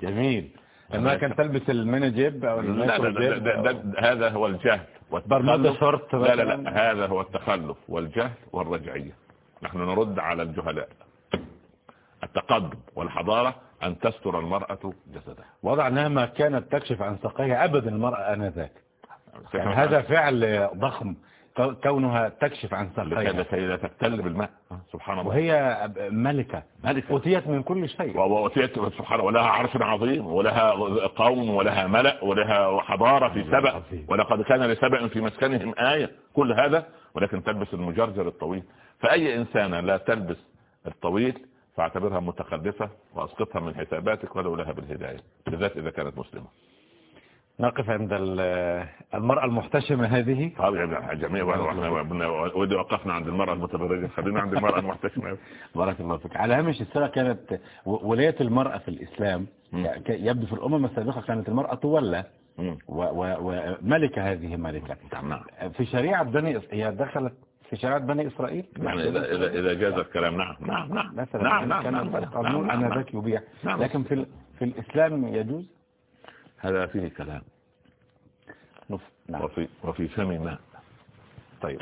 جميل. لما كان تلبس المينيجيب أو لا لا لا, الميكروجيب ده ده ده هذا هو الجهل والتخلف. لا لا. لا هذا هو التخلف والجهل والرجعية. نحن نرد على الجهلاء. التقدم والحضارة أن تستر المرأة جسدها. وضع انها ما كانت تكشف عن ساقيها ابدا المرأة آنذاك. يعني هذا فعل ضخم كو- كونها تكشف عن ساقيها. لكي لا تبتل بالماء. سبحان الله. وهي ملكة. ملكة. أوتيت من كل شيء. وأتيت سبحان ولها عرش عظيم. ولها قوم. ولها ملأ. ولها حضارة في سبأ. ولقد كان لسبأ في مسكنهم آية. كل هذا. ولكن تلبس المجرجر الطويل. فأي إنسان لا تلبس الطويل فاعتبرها متخلفة وأسقطها من حساباتك ولو لها بالهداية. بالذات إذا كانت مسلمة. نقف عند ال- المرأة المحتشمة هذه. هذا جميع ودي وقفنا عند المرأة المتبرجة. خلينا عند المرأة المحتشمة. <laughs> بارك الله فيك. على هامش السيرة كانت ولاية المرأة في الإسلام. ك- يبدو في الأمم السابقة كانت المرأة تولى. وملكة هذه ملكة. نعم. في شريعة بني هي دخلت في شريعة بني إسرائيل؟ يعني إذا إذا إذا جاز الكلام. نعم نعم نعم. مثلا نعم نعم كان نعم القانون نعم أنا نعم ذاك يبيع. نعم. لكن في في الإسلام يجوز؟ هذا فيه كلام. نعم. وفي وفي فم ماء. طيب.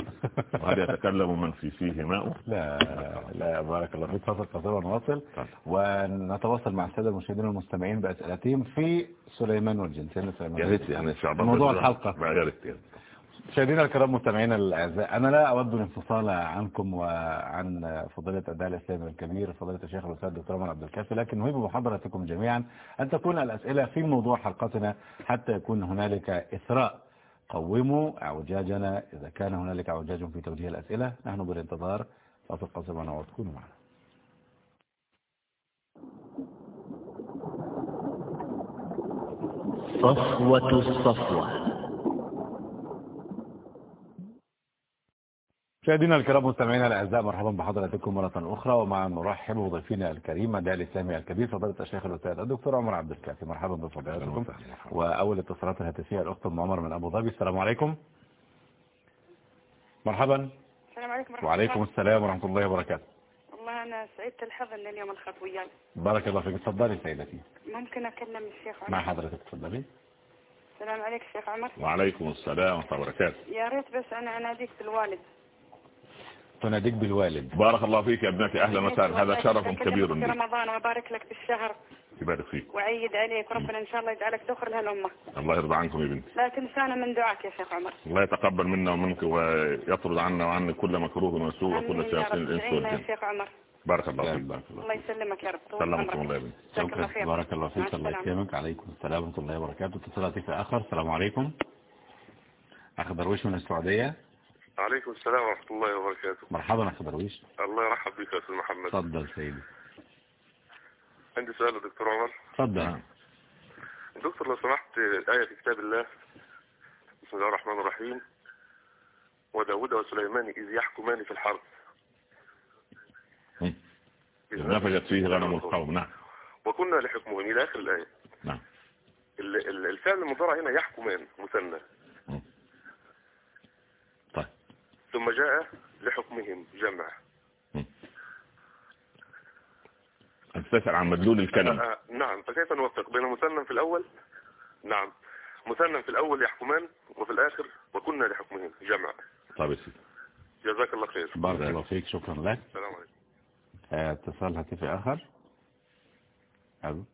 وهل يتكلم من في فيه ماء؟ <laughs> لا لا بارك الله فيك. فاصل قصير ونواصل. ونتواصل مع السادة المشاهدين والمستمعين بأسئلتهم في سليمان والجن. سيدنا سليمان. يا ريت يعني موضوع الحلقة. يا ريت يعني. مشاهدينا الكرام مستمعينا الأعزاء أنا لا أود الانفصال عنكم وعن فضيلة الداعي الإسلامي الكبير فضيلة الشيخ الأستاذ الدكتور عمر عبد الكافي لكن نهيب بحضراتكم جميعا أن تكون الأسئلة في موضوع حلقتنا حتى يكون هنالك إثراء قوموا أعوجاجنا. إذا كان هنالك أعوجاج في توجيه الأسئلة نحن بالانتظار. فاصل معنا وتكونوا معنا. صفوة الصفوة. مشاهدينا الكرام مستمعينا الأعزاء مرحبا بحضراتكم مرة أخرى ومع نرحب بضيفنا الكريم الداعي الإسلامي الكبير فضيلة الشيخ الأستاذ الدكتور عمر عبد الكافي. مرحبا بفضيلتكم وأول اتصالات الهاتفية الأخت أم عمر من أبو ظبي. السلام عليكم. مرحبا. السلام عليكم ورحمة وعليكم الله السلام ورحمة الله وبركاته. والله أنا سعيدة الحظ أن اليوم الخط وياك. بارك الله فيك. تفضلي سيدتي. ممكن أكلم الشيخ مع عمر حضرتك. تفضلي. السلام عليك شيخ عمر. وعليكم السلام ورحمة الله وبركاته. يا ريت بس أنا أناديك بالوالد. تناديك بالوالد. بارك الله فيك يا ابنتي أهلا وسهلا. هذا شرف كبير في لي. رمضان وأبارك لك بالشهر يبارك فيك. وأعيد عليك وربنا إن شاء الله يجعلك ذخر لهالأمة. الله يرضى عنكم يا بنتي. لا تنسانا من دعاك يا شيخ عمر. الله يتقبل منا ومنك ويطرد عنا وعنك كل مكروه وسوء وكل يا شياطين الانس عينا يا والجن شيخ عمر. بارك الله فيك. بارك الله الله يسلمك يا رب. عمرك. الله يا بنتي. بارك الله فيك. الله. يكرمك. عليكم السلام ورحمة الله وبركاته. اتصالاتك آخر. السلام عليكم. اخ درويش من السعودية؟ عليكم السلام ورحمة الله وبركاته. مرحبا أخي درويش. الله يرحب بك يا أستاذ محمد. تفضل سيدي. عندي سؤال للدكتور عمر. تفضل. دكتور لو سمحت آية في كتاب الله بسم الله الرحمن الرحيم. وداود وسليمان إذ يحكمان في الحرب. إذ نفجت فيه غنم القوم. نعم. وكنا لحكمهم إلى آخر الآية. نعم. ال- ال- الفعل المضارع هنا يحكمان مثنى مم. طيب ثم جاء لحكمهم جمع. تسأل عن مدلول الكلام. آه، نعم فكيف نوفق بين مثنى في الأول؟ نعم مثنى في الأول يحكمان وفي الآخر وكنا لحكمهم جمع. طيب يا سيدي. جزاك الله خير. بارك الله فيك شكرا لك. السلام عليكم. آه، اتصال هاتفي آخر. ألو.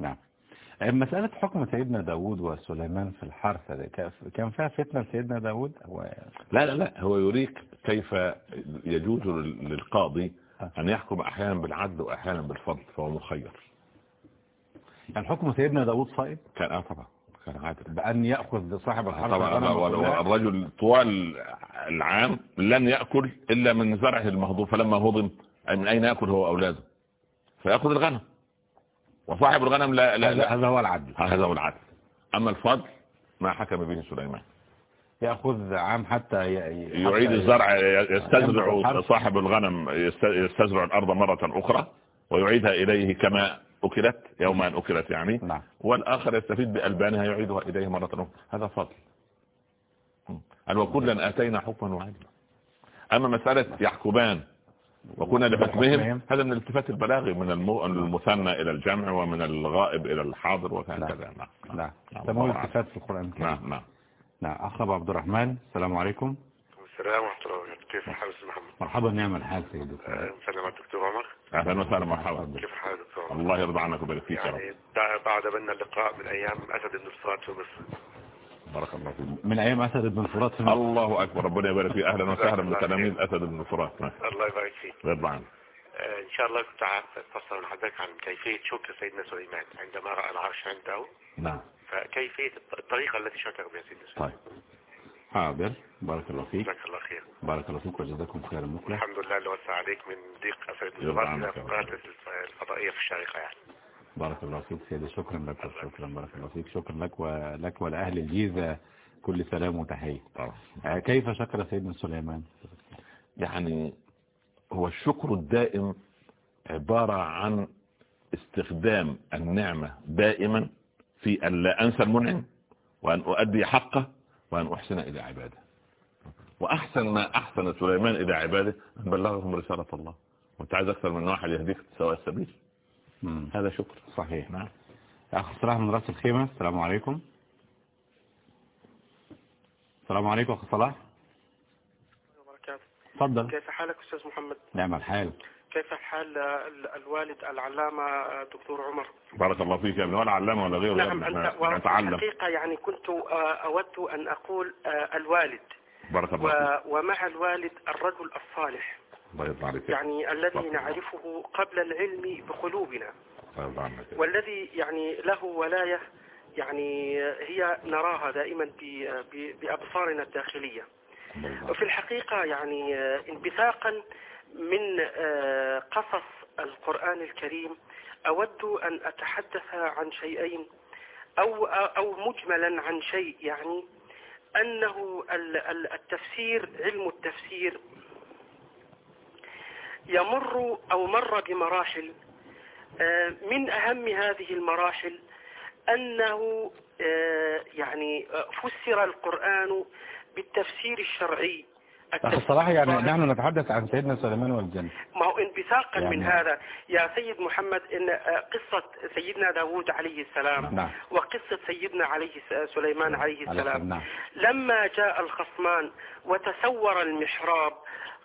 نعم. آه، مسألة حكم سيدنا داود وسليمان في الحرث ده كان- فيها فتنة لسيدنا داود هو لا لا لا هو يريك كيف يجوز لل- للقاضي أن يحكم أحيانا بالعدل وأحيانا بالفضل فهو مخير. يعني حكم سيدنا داود صائب؟ كان آه طبعا كان عادل. بأن يأخذ صاحب الحرث طبعا الغنم وال- وكلها. الرجل طوال العام لن يأكل إلا من زرعه المهضوم فلما هضم من أين يأكل هو أولاده فيأخذ الغنم. وصاحب الغنم لا لا, هذا لا. هذا هو العدل. هذا هو العدل. أما الفضل ما حكم به سليمان. يأخذ عام حتى ي- يعيد حتى الزرع يستزرع. صاحب الغنم يست- يستزرع الأرض مرة أخرى ويعيدها إليه كما أكلت يوم أن أكلت يعني. نعم. والآخر يستفيد بألبانها يعيدها إليه مرة أخرى. هذا فضل. قال وكلا آتينا حكما وعدلا أما مسألة يحكمان وكنا لحكمهم. هذا من الالتفات البلاغي من الم- المثنى إلى الجمع ومن الغائب إلى الحاضر وهكذا. نعم نعم. نعم. تمام التفات في القرآن الكريم. نعم نعم. نعم أخ أبو عبد الرحمن السلام عليكم. السلام ورحمة الله وبركاته. كيف حال أستاذ محمد؟ مرحبا نعم الحال سيدي مسلم على الدكتور عمر. أهلا وسهلا مرحبا. كيف حال دكتور الله يرضى عنك ويبارك فيك يا رب. يعني بعد منا اللقاء من أيام أسد النصرات في مصر بارك الله فيك. من أيام أسد بن فرات. الله أكبر. ربنا يبارك فيك. أهلا وسهلا بتلاميذ أسد بن فرات. الله يبارك فيك. عنك آه، إن شاء الله كنت من حضرتك عن كيفية شكر سيدنا سليمان عندما رأى العرش عنده. نعم. فكيفية الط- الطريقة التي شكر بها سيدنا سليمان. طيب. حاضر. بارك الله فيك. جزاك الله خير. بارك الله فيك وجزاكم خيرا مثله الحمد لله اللي وسع عليك من ضيق أسد يرضى النصرات عنك إلى يا رب. فقرات الفضائية في الشارقة يعني. بارك الله فيك سيدي شكرا لك شكرا بارك الله فيك شكرا لك ولك ولأهل الجيزة كل سلام وتحية. آه، كيف شكر سيدنا سليمان؟ يعني هو الشكر الدائم عبارة عن استخدام النعمة دائما في أن لا أنسى المنعم وأن أؤدي حقه وأن أحسن إلى عباده. وأحسن ما أحسن سليمان إلى عباده أن بلغهم رسالة الله. وأنت عايز أكثر من واحد يهديك سواء السبيل. مم. هذا شكر. صحيح. نعم. أخ صلاح من رأس الخيمة السلام عليكم. السلام عليكم أخ صلاح. وبركاته. تفضل. كيف حالك أستاذ محمد؟ نعم الحال. كيف حال ال- الوالد العلامة دكتور عمر؟ بارك الله فيك يا ابن ولا علامة ولا غيره نعم. أنت والحقيقة يعني كنت آه، أود أن أقول آه، الوالد. بارك الله فيك. و- ومع الوالد الرجل الصالح. الله يرضى عليك يعني الذي. نعرفه قبل العلم بقلوبنا والذي يعني له ولاية يعني هي نراها دائما بأبصارنا الداخلية. وفي الحقيقة يعني آه، انبثاقا من آه، قصص القرآن الكريم أود أن أتحدث عن شيئين أو أو مجملا عن شيء يعني أنه ال- ال- التفسير علم التفسير يمر أو مر بمراحل. آه، من أهم هذه المراحل أنه آه، يعني آه، فسر القرآن بالتفسير الشرعي. أخ صلاح يعني نحن نتحدث عن سيدنا سليمان والجنة ما هو انبثاقا يعني- من هذا. يا سيد محمد إن آه، قصة سيدنا داود عليه السلام نعم. وقصة سيدنا عليه سليمان عليه عليه السلام. نعم. لما جاء الخصمان وتسور المحراب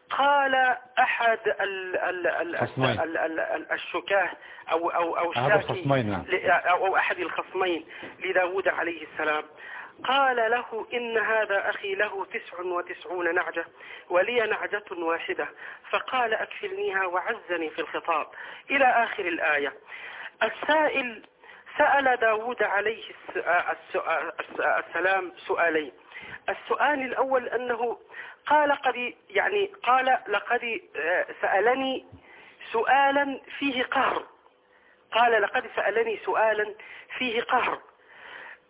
قال أحد ال ال ال. ال ال ال الشكاه أو أو أو الخصمين، نعم. أو أحد الخصمين لداود عليه السلام. قال له إن هذا أخي له تسع وتسعون نعجة ولي نعجة واحدة. فقال أكفلنيها وعزني في الخطاب. إلى آخر الآية. السائل سأل داود عليه الس- الس- الس- السلام سؤالين. السؤال الأول أنه قال قد يعني قال لقد آه، سألني سؤالا فيه قهر. قال لقد سألني سؤالا فيه قهر.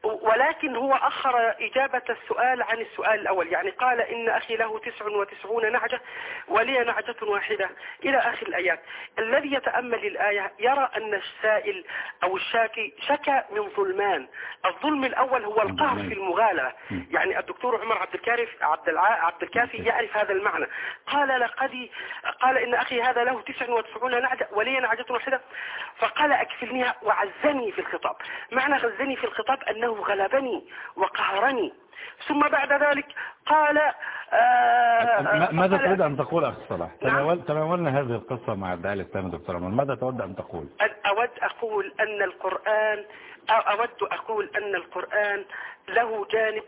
ولكن هو أخر إجابة السؤال عن السؤال الأول. يعني قال إن أخي له تسع وتسعون نعجة ولي نعجة واحدة إلى آخر الآيات. الذي يتأمل الآية يرى أن السائل أو الشاكي شكى من ظلمان. الظلم الأول هو القهر في المغالبة يعني الدكتور عمر عبد الكارف عبد. عبد الكافي يعرف هذا المعنى. قال لقد قال إن أخي هذا له تسع وتسعون نعجة ولي نعجة واحدة. فقال أكفلنيها وعزني في الخطاب. معنى غزني في الخطاب أنه غلبني وقهرني. ثم بعد ذلك قال آه ماذا تريد أن تقول أخي صلاح؟ نعم. تناول- تناولنا هذه القصة مع الداعي الإسلامي دكتور عمر ماذا تود أن تقول؟ أود أقول أن القرآن أو أود أقول أن القرآن له جانب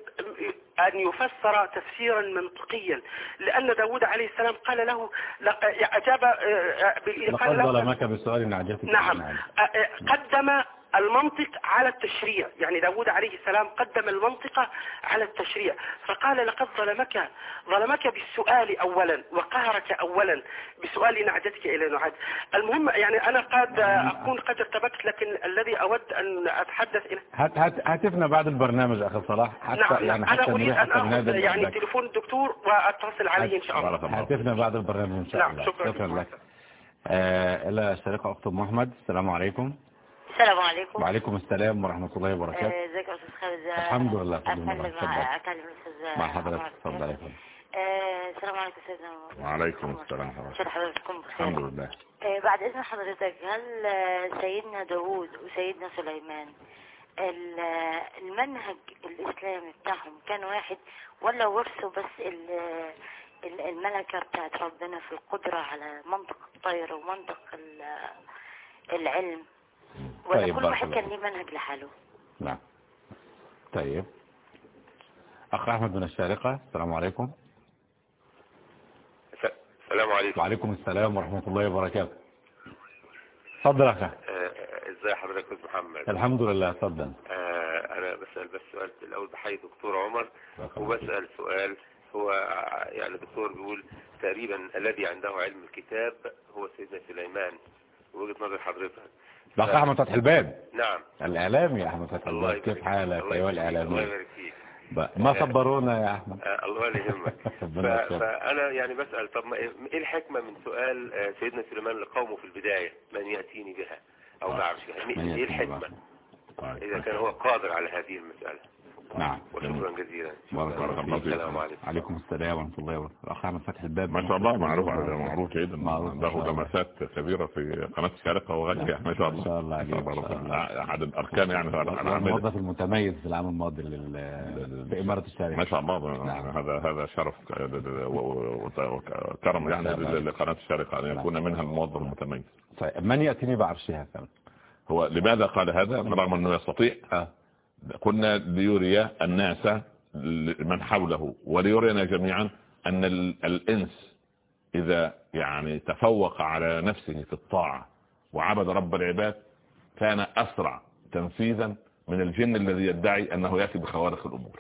أن يفسر تفسيرا منطقيا. لأن داود عليه السلام قال له أجاب لقد قال له ظلمك بسؤال نعجتك نعم. أ- قدم المنطق على التشريع. يعني داود عليه السلام قدم المنطق على التشريع. فقال لقد ظلمك ظلمك بالسؤال أولا وقهرك أولا بسؤال نعجتك إلى نعج المهم يعني أنا قد أكون قد ارتبكت لكن الذي أود أن أتحدث إليه هات هات هاتفنا بعد البرنامج أخي صلاح. حتى نعم يعني أنا حتى أريد نريح أن أخذ يعني. تليفون الدكتور وأتصل عليه إن شاء الله. هاتفنا بعد البرنامج إن شاء نعم، الله. شكرا. لك. آه إلى الشريقة أخت أم أحمد السلام عليكم. السلام عليكم. وعليكم السلام ورحمة الله وبركاته. آه، ازيك يا أستاذ خالد؟ الحمد لله، اتكلم. مع حضرتك. اتفضل يا فندم آه، السلام عليكم سيدنا وعليكم السلام ورحمة حضرتكم بخير. الحمد لله. آه، بعد إذن حضرتك هل سيدنا داوود وسيدنا سليمان ال- المنهج الإسلامي بتاعهم كان واحد ولا ورثوا بس ال- ال- الملكة بتاعت ربنا في القدرة على منطق الطير ومنطق ال- العلم؟ ولا طيب، كل واحد كان ليه منهج لحاله. نعم. طيب. أخ أحمد من الشارقة السلام عليكم. السلام عليكم. وعليكم السلام ورحمة الله وبركاته. تفضل يا أخي آه، إزاي حضرتك يا أستاذ محمد؟ الحمد لله تفضل. آه، أنا بسأل بس سؤال الأول بحيي دكتور عمر. وبسأل سؤال هو يعني الدكتور بيقول تقريبا الذي عنده علم الكتاب هو سيدنا سليمان. وجهة نظر حضرتك. الأخ أحمد فتح الباب. نعم. الإعلامي يا أحمد فتح الله الباب كيف حالك أيها فيك، الله الإعلامي يبارك فيك. ما صبرونا يا أحمد. آه، الله لا <laughs> يهمك. فأنا يعني بسأل طب ما إيه إيه الحكمة من سؤال آه، سيدنا سليمان لقومه في البداية؟ من يأتيني بها أو بعرشها من إيه الحكمة. طيب. إذا كان هو قادر على هذه المسألة. نعم وشكرا جزيلا. بارك. الله فيك. السلام عليكم. السلام ورحمة الله وبركاته. الأخ أحمد فتح الباب. ما شاء الله معروف معروف شاء له. لمسات كبيرة في قناة الشارقة وغيرها ما شاء الله. ما شاء الله. عليك،. أحد الأركان يعني الموظف المتميز في العام الماضي لل- في إمارة الشارقة. ما شاء الله. نعم. هذا هذا شرف وكرم يعني لقناة الشارقة أن يكون منها الموظف المتميز. طيب من يأتيني بعرشها؟ هو لماذا قال هذا؟ رغم أنه يستطيع. كنا ليري الناس من حوله وليرينا جميعا أن ال- الإنس إذا يعني تفوق على نفسه في الطاعة وعبد رب العباد كان أسرع تنفيذا من الجن الذي يدعي أنه يأتي بخوارق الأمور.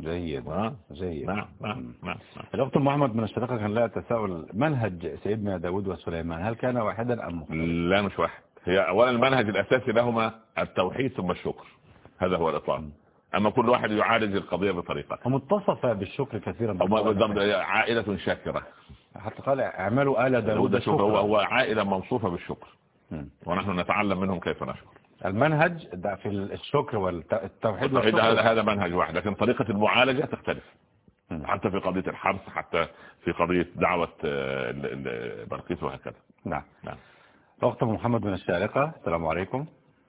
جيد. آه. جيد. نعم نعم نعم الأخت محمد من الشرقة كان لها تساؤل منهج سيدنا داود وسليمان هل كان واحدا أم مختلف؟ لا مش واحد. هي أولا المنهج الأساسي لهما التوحيد ثم الشكر. هذا هو الإطلاق. أما كل واحد يعالج القضية بطريقة. ومتصف بالشكر كثيرا بالضبط عائلة شاكرة. حتى قال اعملوا آل داود شكر هو هو عائلة موصوفة بالشكر. ونحن نتعلم منهم كيف نشكر. المنهج ده في الشكر والتوحيد التوحيد والشكر. هذا هذا منهج واحد لكن طريقة المعالجة تختلف. حتى في قضية الحرص حتى في قضية دعوة آه، ال- ال- بلقيس وهكذا. نعم. نعم. أخت محمد من الشارقة السلام عليكم.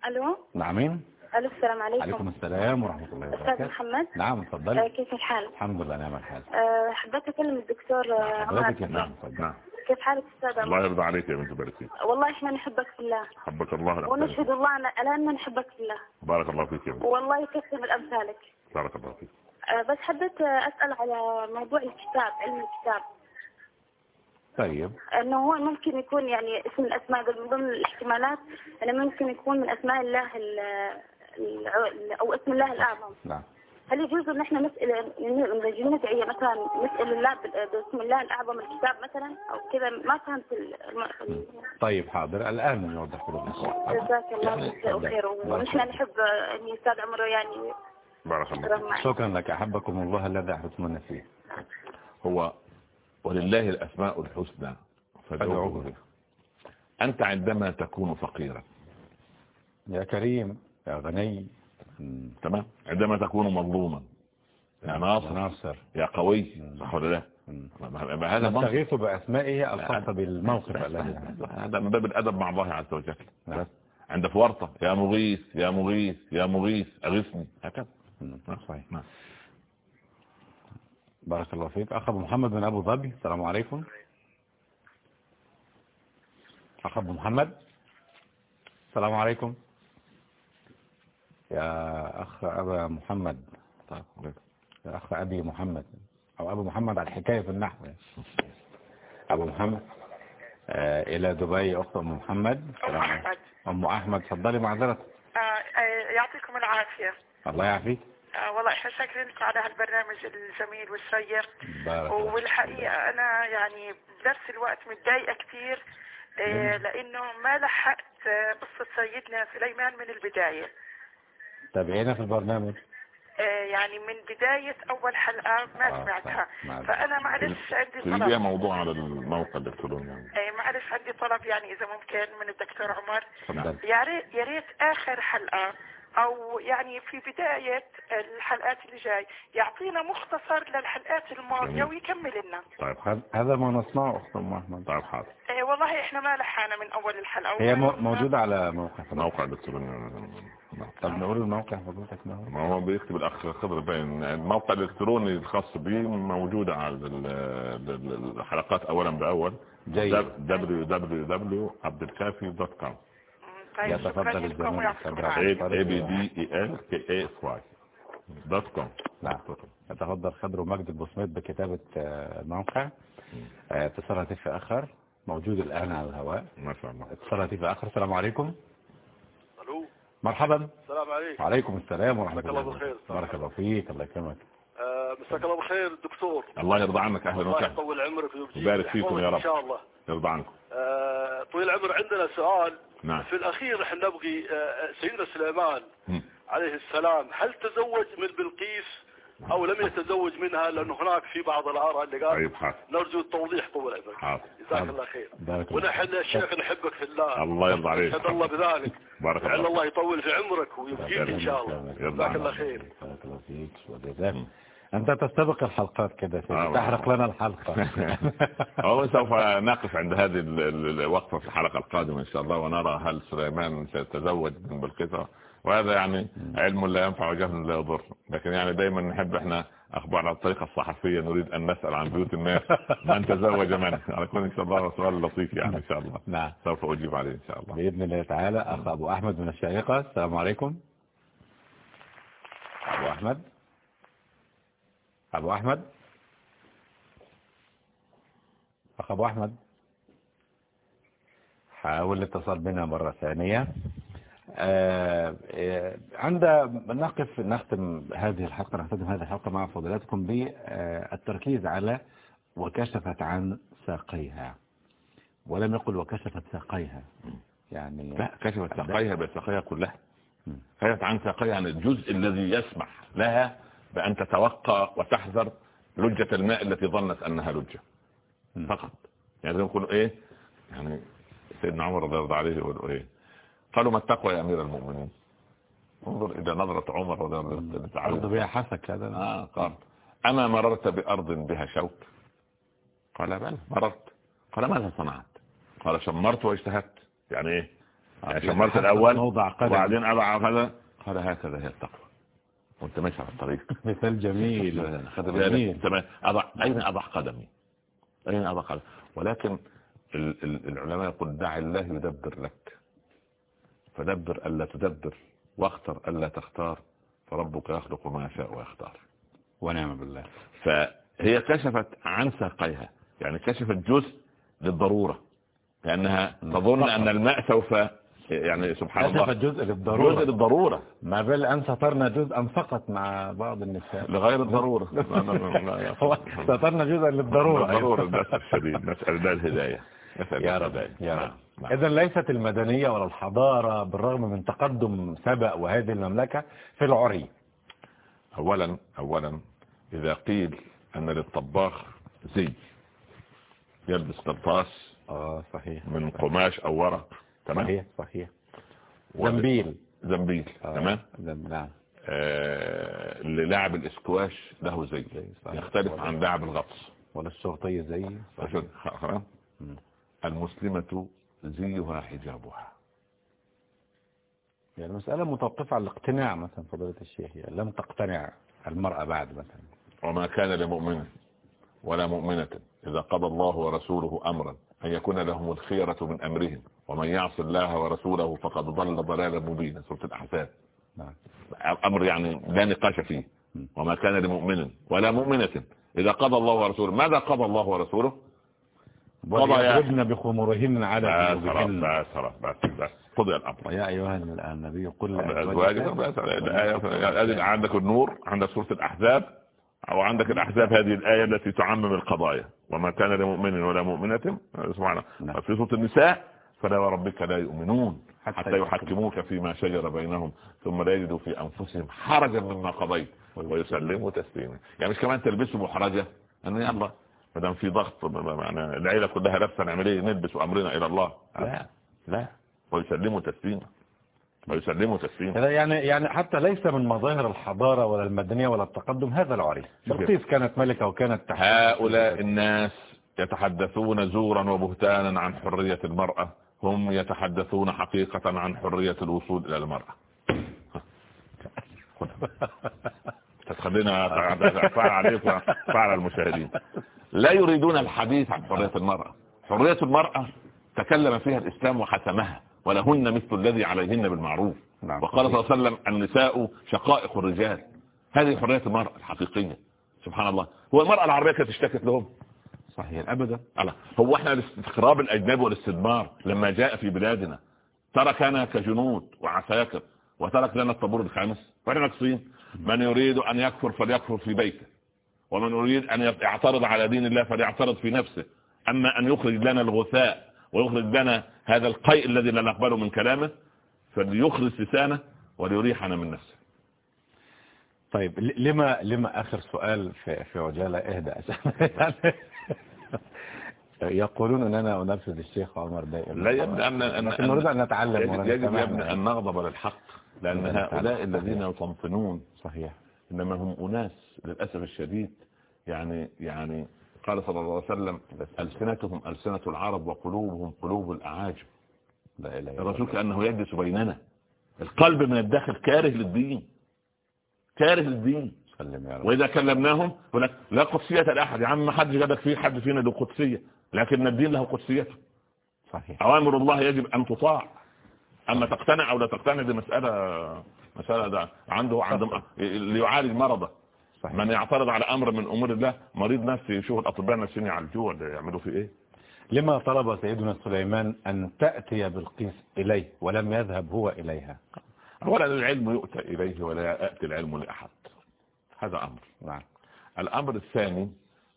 ألو؟ نعمين ألو السلام عليكم. عليكم السلام ورحمة الله أستاذ وبركاته. محمد. نعم آه، اتفضلي كيف الحال؟ الحمد لله نعم الحال. آه، حبيت أكلم الدكتور آه، حضرتك نعم نعم. كيف حالك أستاذ الله يرضى عليك يا بنت بلقيس والله إحنا نحبك في الله. حبك الله لك ونشهد الله أن- على اننا نحبك في الله. بارك الله فيك يا بنت. والله يكثر من امثالك بارك الله فيك. آه، بس حبيت آه، أسأل على موضوع الكتاب علم الكتاب. طيب. إنه هو ممكن يكون يعني اسم الأسماء من ضمن الاحتمالات إنه ممكن يكون من أسماء الله ال ال- أو اسم الله الأعظم. نعم. هل يجوز أن إحنا نسأل نجي ندعي مثلا نسأل الله باسم الله الأعظم الكتاب مثلا؟ أو كذا ما فهمت الم- طيب حاضر. الآن نوضح الأخوة. جزاك الله يعني خير بارك ونحن. نحب أن أستاذ عمرو يعني. بارك الله شكرا لك. أحبكم الله الذي أحببتمونا فيه. هو ولله الأسماء الحسنى فادعوه. أنت عندما تكون فقيرا. يا كريم يا غني. تمام. عندما تكون مظلوما. يا ناصر. ناصر. يا قوي. صح ولا لا؟ هذا. نستغيث بأسمائه الخاصة بالموقف هذا من باب الأدب مع الله عز وجل. نعم. عند فورطة. يا مغيث يا مغيث يا مغيث أغثني. هكذا. صحيح. نعم. بارك الله فيك. أخ أبو محمد من أبو ظبي. السلام عليكم. أخ أبو محمد. السلام عليكم. يا أخ أبا محمد. طيب يا أخ أبي محمد. أو أبو محمد على الحكاية في النحو. أبو محمد. آه إلى دبي أخت أم محمد. عليكم. أحمد. أم أحمد تفضلي معذرة آه، آه، يعطيكم العافية. الله يعافيك. آه، والله إحنا شاكرين على هالبرنامج الجميل والشيق والحقيقة أنا يعني بنفس الوقت متضايقة كتير آه، لأنه ما لحقت آه، قصة سيدنا سليمان من البداية. تابعينا في البرنامج؟ آه، يعني من بداية أول حلقة ما آه، سمعتها. معلش. فأنا معلش عندي طلب. موضوع على الموقع الإلكتروني يعني. آه، معلش عندي طلب يعني إذا ممكن من الدكتور عمر. يا ريت يا ريت آخر حلقة أو يعني في بداية الحلقات اللي جاي يعطينا مختصر للحلقات الماضية جميل. ويكمل لنا. طيب هذا- هذا ما نصنعه أخت أم أحمد. طيب حاضر. إيه والله إحنا ما لحقنا من أول الحلقة هي موجودة على موقع. الموقع الإلكتروني طب نقول الموقع حضرتك ما هو ما هو بيكتب الأخ خضر باين الموقع الإلكتروني الخاص به موجود على ال- ال- الحلقات أولا بأول. جيد. www.abdelkafi.com طيب شكرا يتفضل لكم الزميل B D E L K A S Y. دوت كوم نعم. يتفضل خضر ومجد البصميت بكتابة آه، الموقع آه، اتصال هاتفي آخر موجود الآن على الهواء. ما شاء الله. اتصال هاتفي آخر السلام عليكم. مرحبا. السلام عليكم. وعليكم السلام ورحمة الله الله بالخير. بارك الله فيك. الله يكرمك. آه، مساك الله بالخير دكتور. الله يرضى عنك الله وسهلا. يطول عمرك ويبقيك يبارك فيكم يا رب. إن شاء الله. يرضى عنكم. آه، طويل العمر. عندنا سؤال. نعم. في الأخير إحنا نبغي آه، سيدنا سليمان. عليه السلام. هل تزوج من بلقيس؟ أو لم يتزوج منها لأنه هناك في بعض الآراء اللي قال طيب نرجو التوضيح طول عمرك جزاك الله خير. بارك الله ونحن يا شيخ نحبك في الله. الله يرضى عليك. نشهد الله بذلك. بارك الله الله يطول في عمرك ويبقيك إن شاء الله. جزاك. الله خير. بارك الله فيك. وجزاك. أنت تستبق الحلقات كده. آه، تحرق لنا الحلقة. <laughs> هو سوف نقف عند هذه ال- ال- الوقفة في الحلقة القادمة إن شاء الله ونرى هل سليمان سيتزوج من بلقيسة وهذا يعني علم لا ينفع وجهل لا يضر. لكن يعني دايما نحب إحنا أخبار على الطريقة الصحفية نريد أن نسأل عن بيوت الناس <laughs> من تزوج من. على كل إن شاء الله سؤال لطيف يعني إن شاء الله. نعم. سوف أجيب عليه إن شاء الله. بإذن الله تعالى أخ أبو أحمد من الشارقة السلام عليكم. أبو أحمد. أبو أحمد. أخ أبو أحمد. حاول الاتصال بنا آه، آه، عند نقف نختم هذه الحلقة نختم هذه الحلقة مع فضيلتكم بالتركيز على وكشفت عن ساقيها. ولم يقل وكشفت ساقيها. يعني لا كشفت ساقيها بساقيها كلها. كشفت عن ساقيها عن الجزء الذي يسمح لها بأن تتوقع وتحذر لجة الماء التي ظنت أنها لجة. فقط. يعني زي ما يقولوا إيه؟ يعني سيدنا عمر رضي الله عنه يقول إيه؟ قالوا ما التقوى يا أمير المؤمنين. انظر إلى نظرة عمر رضي الله عنه. بها حسك هذا. آه قال أما مررت بأرض بها شوك؟ قال بلى. مررت. قال ماذا صنعت؟ قال شمرت واجتهدت. يعني إيه؟ يعني شمرت الأول وبعدين أضع هذا قال هكذا هي التقوى. وانت ماشي على الطريق. <laughs> مثال جميل. <laughs> جميل. أضع اين أضع قدمي. اين أضع قدمي. ولكن ال- ال- العلماء يقول دع الله يدبر لك. فدبر ألا تدبر واختر ألا تختار فربك يخلق ما يشاء ويختار. ونعم بالله. فهي كشفت عن ساقيها يعني كشفت جزء للضرورة لأنها تظن أن الماء سوف يعني سبحان الله حذفت جزء للضرورة. جزء للضرورة. ما بل أن سترنا جزءا فقط مع بعض النساء. لغير الضرورة. <laughs> سترنا جزءا للضرورة. الضرورة للأسف الشديد. نسأل الله الهداية. يا رب. يا نعم، رب. إذا ليست المدنية ولا الحضارة بالرغم من تقدم سبأ وهذه المملكة في العري. أولا أولا إذا قيل أن للطباخ زي يلبس قرطاس آه صحيح. من قماش أو ورق تمام؟ صحيح صحيح. زنبيل. زنبيل آه، تمام؟ نعم. آه، للاعب الإسكواش له زي. يختلف عن لاعب الغطس. ولا الشرطية زي المسلمة زيها حجابها. يعني المسألة متوقفة على الاقتناع مثلا فضيلة الشيخ يعني لم تقتنع المرأة بعد مثلا. وما كان لمؤمن ولا مؤمنة إذا قضى الله ورسوله أمرا أن يكون لهم الخيرة من أمرهم ومن يعص الله ورسوله فقد ضل ضلالا مبينا. سورة الأحزاب. نعم. أمر يعني لا نقاش فيه. وما كان لمؤمن ولا مؤمنة إذا قضى الله ورسوله. ماذا قضى الله ورسوله؟ يا ويضربن بخمرهن على خلاص بس بس. قضي الأمر. ويا أيها النبي قل لأزواجك بس الآية عندك النور عندك سورة الأحزاب أو عندك الأحزاب هذه الآية التي تعمم القضايا. وما كان لمؤمن ولا مؤمنة. سبحانه نعم. في سورة النساء فلا وربك لا يؤمنون حتى حتى يحكموك. فيما شجر بينهم ثم لا يجدوا في أنفسهم حرجا مما قضيت. ويسلموا تسليما. يعني مش كمان تلبسوا محرجة أن يلا ما دام في ضغط يعني العيلة كلها لابسة نعمل إيه؟ نلبس أمرنا إلى الله. لا لا. ويسلموا تسليما. ويسلموا تسليما. يعني يعني حتى ليس من مظاهر الحضارة ولا المدنية ولا التقدم هذا العري بلقيس كانت ملكة وكانت تحت. هؤلاء الناس يتحدثون زورا وبهتانا عن حرية المرأة. هم يتحدثون حقيقة عن حرية الوصول إلى المرأة. <laughs> تخلينا فعل عليك وفعل المشاهدين لا يريدون الحديث عن حرية المرأة. حرية المرأة تكلم فيها الإسلام وحسمها ولهن مثل الذي عليهن بالمعروف. نعم. وقال صلى الله عليه وسلم النساء شقائق الرجال. هذه حرية المرأة الحقيقية. سبحان الله. هو المرأة العربية كانت اشتكت لهم؟ صحيح ابدا. لا. هو إحنا الاستقراب الأجنبي والاستدمار لما جاء في بلادنا. تركنا كجنود وعساكر. وترك لنا الطابور الخامس. وإحنا ناقصين من يريد أن يكفر فليكفر في بيته. ومن يريد أن يعترض على دين الله فليعترض في نفسه. أما أن يخرج لنا الغثاء ويخرج لنا هذا القيء الذي لا نقبله من كلامه فليخرج لسانه وليريحنا من نفسه. طيب لما لما آخر سؤال في في عجالة اهدى <laughs> يقولون أننا أنفذ الشيخ عمر دائما لا يبدو أن أن نريد أن نتعلم يجب, يجب ونستمع. يا ابني أن نغضب للحق. لأن. هؤلاء الذين يطنطنون صحيح. إنما هم أناس للأسف الشديد. يعني يعني قال صلى الله عليه وسلم ألسنتهم ألسنة العرب وقلوبهم قلوب الأعاجم. لا إله إلا الرسول. كأنه يجلس بيننا. القلب من الداخل كاره للدين. كاره للدين. وإذا كلمناهم لك لا قدسية لأحد. يا عم ما حدش جابك فيه حد فينا له قدسية. لكن الدين له قدسيته. صحيح. أوامر الله يجب أن تطاع. أما تقتنع أو لا تقتنع دي مسألة مسألة ده عنده عنده ليعالج مرضه. صحيح. من يعترض على أمر من أمور الله مريض نفسي يشوف الأطباء النفسيين يعالجوه ولا يعملوا فيه إيه؟ لما طلب سيدنا سليمان أن تأتي بالقيس إليه ولم يذهب هو إليها؟ أولا العلم يؤتى إليه ولا يأتي العلم لأحد. هذا أمر. نعم. الأمر الثاني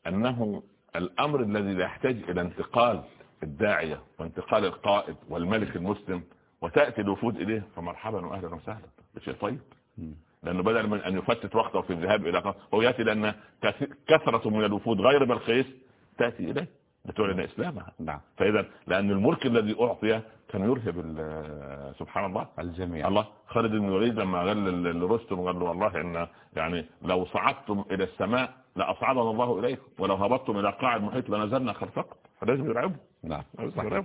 أنه الأمر الذي يحتاج إلى انتقال الداعية وانتقال القائد والملك المسلم وتأتي الوفود إليه فمرحبا وأهلا وسهلا. بشيء طيب. لأنه بدل من أن يفتت وقته في الذهاب إلى قصر هو يأتي لأن كث- كثرة من الوفود غير بلقيس تأتي إليه. لتعلن إسلامها. نعم. فإذا لأن الملك الذي أعطي كان يرهب سبحان الله. الجميع. الله خالد بن الوليد لما قال لرستم قال له والله إن يعني لو صعدتم إلى السماء لأصعدنا الله إليكم ولو هبطتم إلى قاع المحيط لنزلنا خلفكم. فلازم يرعبوا نعم صحيح.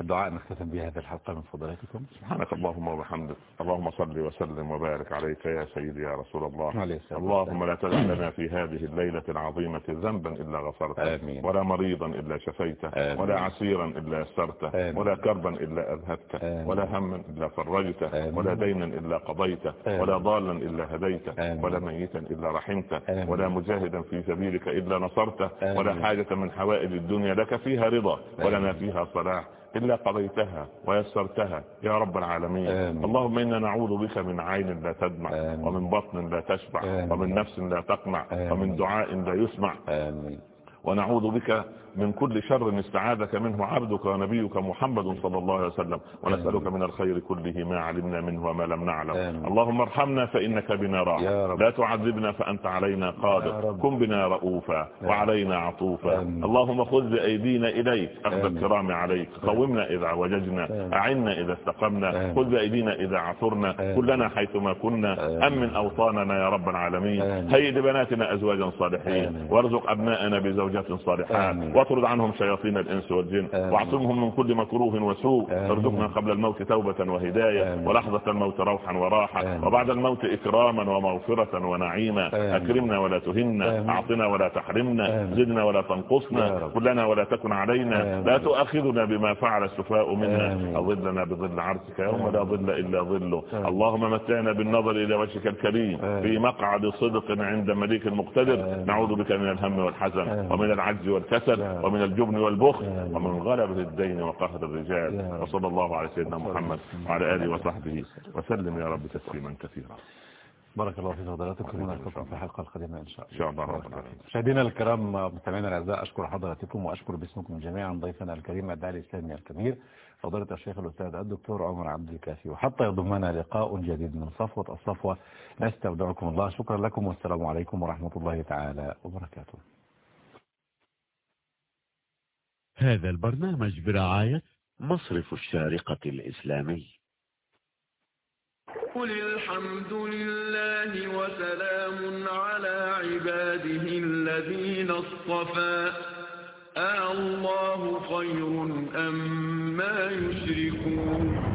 الدعاء نختتم به هذه الحلقة من فضلاتكم سبحانك اللهم وبحمدك اللهم صل وسلم وبارك عليك يا سيدي يا رسول الله اللهم لا تدع لنا في هذه الليلة العظيمة ذنبا إلا غفرته آمين. ولا مريضا إلا شفيته آمين. ولا عسيرا إلا يسرته آمين. ولا كربا إلا أذهبته آمين. ولا هما إلا فرجته آمين. ولا دينا إلا قضيته آمين. ولا ضالا إلا هديته آمين. ولا ميتا إلا رحمته آمين. ولا مجاهدا في سبيلك إلا نصرته آمين. ولا حاجة من حوائج الدنيا لك فيها رضا ولنا فيها صلاح إلا قضيتها ويسرتها يا رب العالمين آمين. اللهم إنا نعوذ بك من عين لا تدمع آمين. ومن بطن لا تشبع آمين. ومن نفس لا تقنع آمين. ومن دعاء لا يسمع آمين ونعوذ بك من كل شر استعاذك منه عبدك ونبيك محمد صلى الله عليه وسلم ونسألك من الخير كله ما علمنا منه وما لم نعلم آمين. اللهم ارحمنا فإنك بنا رب. لا تعذبنا فأنت علينا قادر. كن بنا رؤوفا وعلينا عطوفا آمين. اللهم خذ بأيدينا إليك أخذ. الكرام عليك قومنا إذا عوججنا. أعنا إذا استقمنا. خذ بأيدينا إذا عثرنا. كلنا حيثما كنا. أمن أوطاننا يا رب العالمين. هيئ لبناتنا أزواجا صالحين. وارزق أبناءنا بزوجات صالحات. واطرد عنهم شياطين الإنس والجن. واعصمهم من كل مكروه وسوء. ارزقنا قبل الموت توبة وهداية. ولحظة الموت روحا وراحة. وبعد الموت إكراما ومغفرة ونعيما. أكرمنا ولا تهنا. أعطنا ولا تحرمنا. زدنا ولا تنقصنا. كلنا ولا تكن علينا. لا تؤاخذنا بما فعل السفاء منا. أظلنا بظل عرشك يوم لا ظل إلا ظله. اللهم متعنا بالنظر إلى وجهك الكريم. في مقعد صدق عند مليك مقتدر. نعوذ بك من الهم والحزن. ومن العجز والكسل. ومن الجبن والبخل. ومن غلبة الدين وقهر الرجال. وصلى الله على سيدنا محمد وعلى آله وصحبه وسلم يا رب تسليما كثيرا. بارك الله في فضلاتكم ونلقاكم في الحلقة القادمة إن شاء الله. إن شاء الله رب العالمين. مشاهدينا الكرام مستمعينا الأعزاء أشكر حضراتكم وأشكر باسمكم جميعا ضيفنا الكريم الداعي الإسلامي الكبير فضيلة الشيخ الأستاذ الدكتور عمر عبد الكافي. وحتى يضمنا لقاء جديد من صفوة الصفوة. نستودعكم الله. شكرا لكم والسلام عليكم ورحمة الله تعالى وبركاته. هذا البرنامج برعاية مصرف الشارقة الإسلامي. قل الحمد لله وسلام على عباده الذين اصطفى. آه الله خير أم ما يشركون.